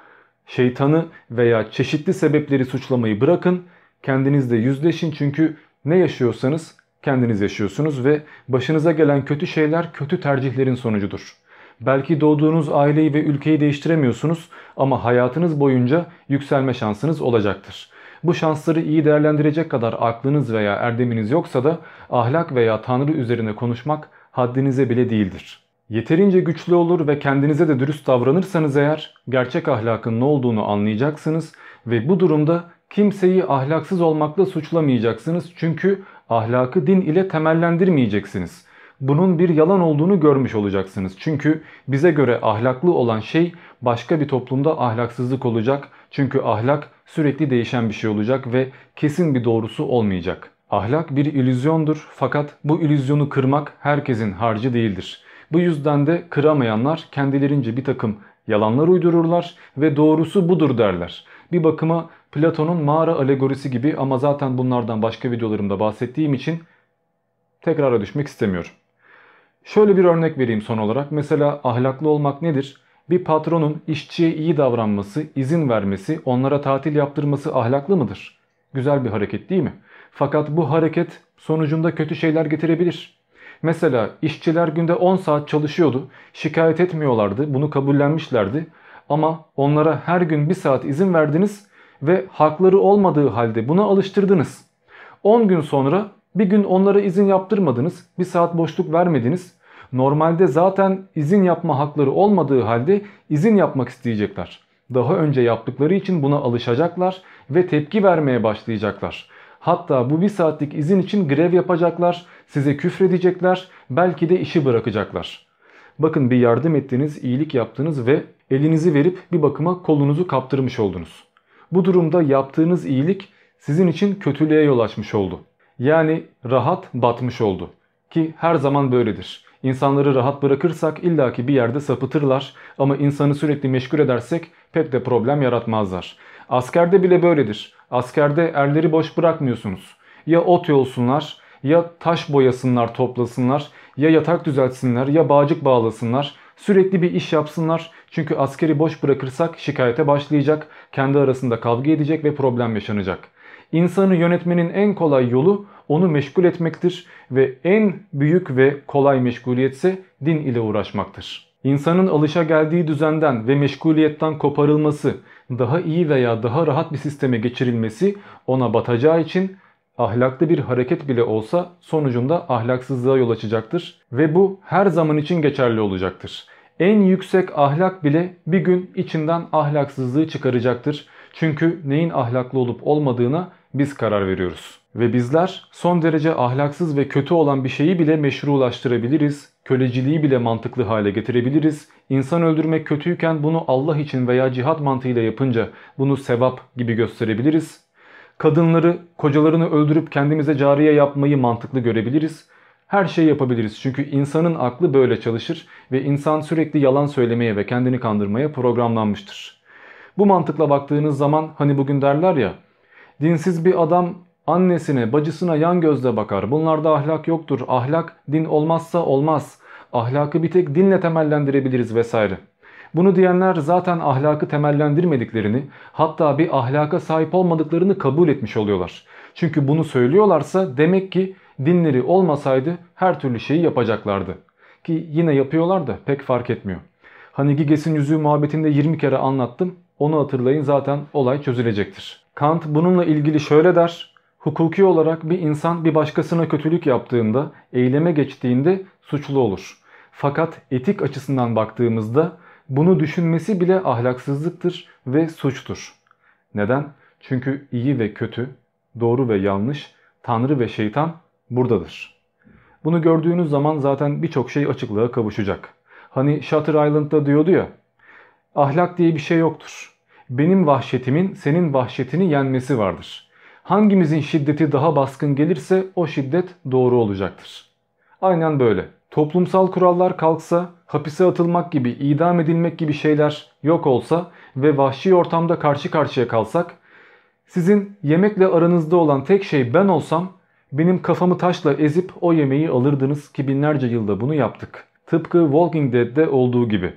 şeytanı veya çeşitli sebepleri suçlamayı bırakın. Kendinizle yüzleşin çünkü ne yaşıyorsanız kendiniz yaşıyorsunuz ve başınıza gelen kötü şeyler kötü tercihlerin sonucudur. Belki doğduğunuz aileyi ve ülkeyi değiştiremiyorsunuz ama hayatınız boyunca yükselme şansınız olacaktır. Bu şansları iyi değerlendirecek kadar aklınız veya erdeminiz yoksa da ahlak veya tanrı üzerine konuşmak haddinize bile değildir. Yeterince güçlü olur ve kendinize de dürüst davranırsanız eğer gerçek ahlakın ne olduğunu anlayacaksınız ve bu durumda kimseyi ahlaksız olmakla suçlamayacaksınız çünkü ahlakı din ile temellendirmeyeceksiniz. Bunun bir yalan olduğunu görmüş olacaksınız. Çünkü bize göre ahlaklı olan şey başka bir toplumda ahlaksızlık olacak. Çünkü ahlak sürekli değişen bir şey olacak ve kesin bir doğrusu olmayacak. Ahlak bir illüzyondur fakat bu illüzyonu kırmak herkesin harcı değildir. Bu yüzden de kıramayanlar kendilerince bir takım yalanlar uydururlar ve doğrusu budur derler. Bir bakıma Platon'un mağara alegorisi gibi ama zaten bunlardan başka videolarımda bahsettiğim için tekrara düşmek istemiyorum. Şöyle bir örnek vereyim son olarak. Mesela ahlaklı olmak nedir? Bir patronun işçiye iyi davranması, izin vermesi, onlara tatil yaptırması ahlaklı mıdır? Güzel bir hareket değil mi? Fakat bu hareket sonucunda kötü şeyler getirebilir. Mesela işçiler günde 10 saat çalışıyordu, şikayet etmiyorlardı, bunu kabullenmişlerdi. Ama onlara her gün 1 saat izin verdiniz ve hakları olmadığı halde buna alıştırdınız. 10 gün sonra bir gün onlara izin yaptırmadınız, 1 saat boşluk vermediniz. Normalde zaten izin yapma hakları olmadığı halde izin yapmak isteyecekler. Daha önce yaptıkları için buna alışacaklar ve tepki vermeye başlayacaklar. Hatta bu bir saatlik izin için grev yapacaklar, size küfredecekler, belki de işi bırakacaklar. Bakın bir yardım ettiniz, iyilik yaptınız ve elinizi verip bir bakıma kolunuzu kaptırmış oldunuz. Bu durumda yaptığınız iyilik sizin için kötülüğe yol açmış oldu. Yani rahat batmış oldu. Ki her zaman böyledir. İnsanları rahat bırakırsak illaki bir yerde sapıtırlar ama insanı sürekli meşgul edersek pek de problem yaratmazlar. Askerde bile böyledir. Askerde erleri boş bırakmıyorsunuz. Ya ot yolsunlar, ya taş boyasınlar toplasınlar, ya yatak düzeltsinler, ya bağcık bağlasınlar. Sürekli bir iş yapsınlar. Çünkü askeri boş bırakırsak şikayete başlayacak, kendi arasında kavga edecek ve problem yaşanacak. İnsanı yönetmenin en kolay yolu onu meşgul etmektir ve en büyük ve kolay meşguliyetse din ile uğraşmaktır. İnsanın alışa geldiği düzenden ve meşguliyetten koparılması, daha iyi veya daha rahat bir sisteme geçirilmesi ona batacağı için ahlaklı bir hareket bile olsa sonucunda ahlaksızlığa yol açacaktır ve bu her zaman için geçerli olacaktır. En yüksek ahlak bile bir gün içinden ahlaksızlığı çıkaracaktır. Çünkü neyin ahlaklı olup olmadığına biz karar veriyoruz. Ve bizler son derece ahlaksız ve kötü olan bir şeyi bile meşrulaştırabiliriz. Köleciliği bile mantıklı hale getirebiliriz. İnsan öldürmek kötüyken bunu Allah için veya cihat mantığıyla yapınca bunu sevap gibi gösterebiliriz. Kadınları, kocalarını öldürüp kendimize cariye yapmayı mantıklı görebiliriz. Her şeyi yapabiliriz çünkü insanın aklı böyle çalışır ve insan sürekli yalan söylemeye ve kendini kandırmaya programlanmıştır. Bu mantıkla baktığınız zaman hani bugün derler ya dinsiz bir adam annesine bacısına yan gözle bakar bunlarda ahlak yoktur ahlak din olmazsa olmaz ahlakı bir tek dinle temellendirebiliriz vesaire. Bunu diyenler zaten ahlakı temellendirmediklerini hatta bir ahlaka sahip olmadıklarını kabul etmiş oluyorlar. Çünkü bunu söylüyorlarsa demek ki dinleri olmasaydı her türlü şeyi yapacaklardı. Ki yine yapıyorlar da pek fark etmiyor. Hani Giges'in yüzüğü muhabbetinde 20 kere anlattım. Onu hatırlayın zaten olay çözülecektir. Kant bununla ilgili şöyle der. Hukuki olarak bir insan bir başkasına kötülük yaptığında, eyleme geçtiğinde suçlu olur. Fakat etik açısından baktığımızda bunu düşünmesi bile ahlaksızlıktır ve suçtur. Neden? Çünkü iyi ve kötü, doğru ve yanlış, tanrı ve şeytan buradadır. Bunu gördüğünüz zaman zaten birçok şey açıklığa kavuşacak. Hani Shutter Island'da diyordu ya, ahlak diye bir şey yoktur. Benim vahşetimin senin vahşetini yenmesi vardır. Hangimizin şiddeti daha baskın gelirse o şiddet doğru olacaktır. Aynen böyle. Toplumsal kurallar kalksa, hapise atılmak gibi, idam edilmek gibi şeyler yok olsa ve vahşi ortamda karşı karşıya kalsak, sizin yemekle aranızda olan tek şey ben olsam, benim kafamı taşla ezip o yemeği alırdınız ki binlerce yılda bunu yaptık. Tıpkı Walking Dead'de olduğu gibi.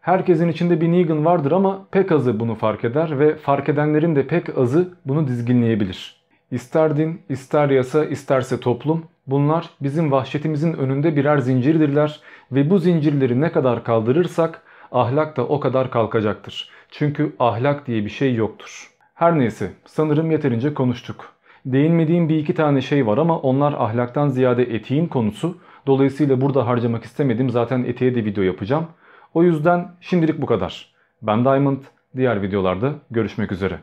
Herkesin içinde bir Negan vardır ama pek azı bunu fark eder ve fark edenlerin de pek azı bunu dizginleyebilir. İster din, ister yasa, isterse toplum bunlar bizim vahşetimizin önünde birer zincirdirler ve bu zincirleri ne kadar kaldırırsak ahlak da o kadar kalkacaktır. Çünkü ahlak diye bir şey yoktur. Her neyse sanırım yeterince konuştuk. Değinmediğim bir iki tane şey var ama onlar ahlaktan ziyade etiğin konusu. Dolayısıyla burada harcamak istemedim. Zaten etiğe de video yapacağım. O yüzden şimdilik bu kadar. Ben Diamond. Diğer videolarda görüşmek üzere.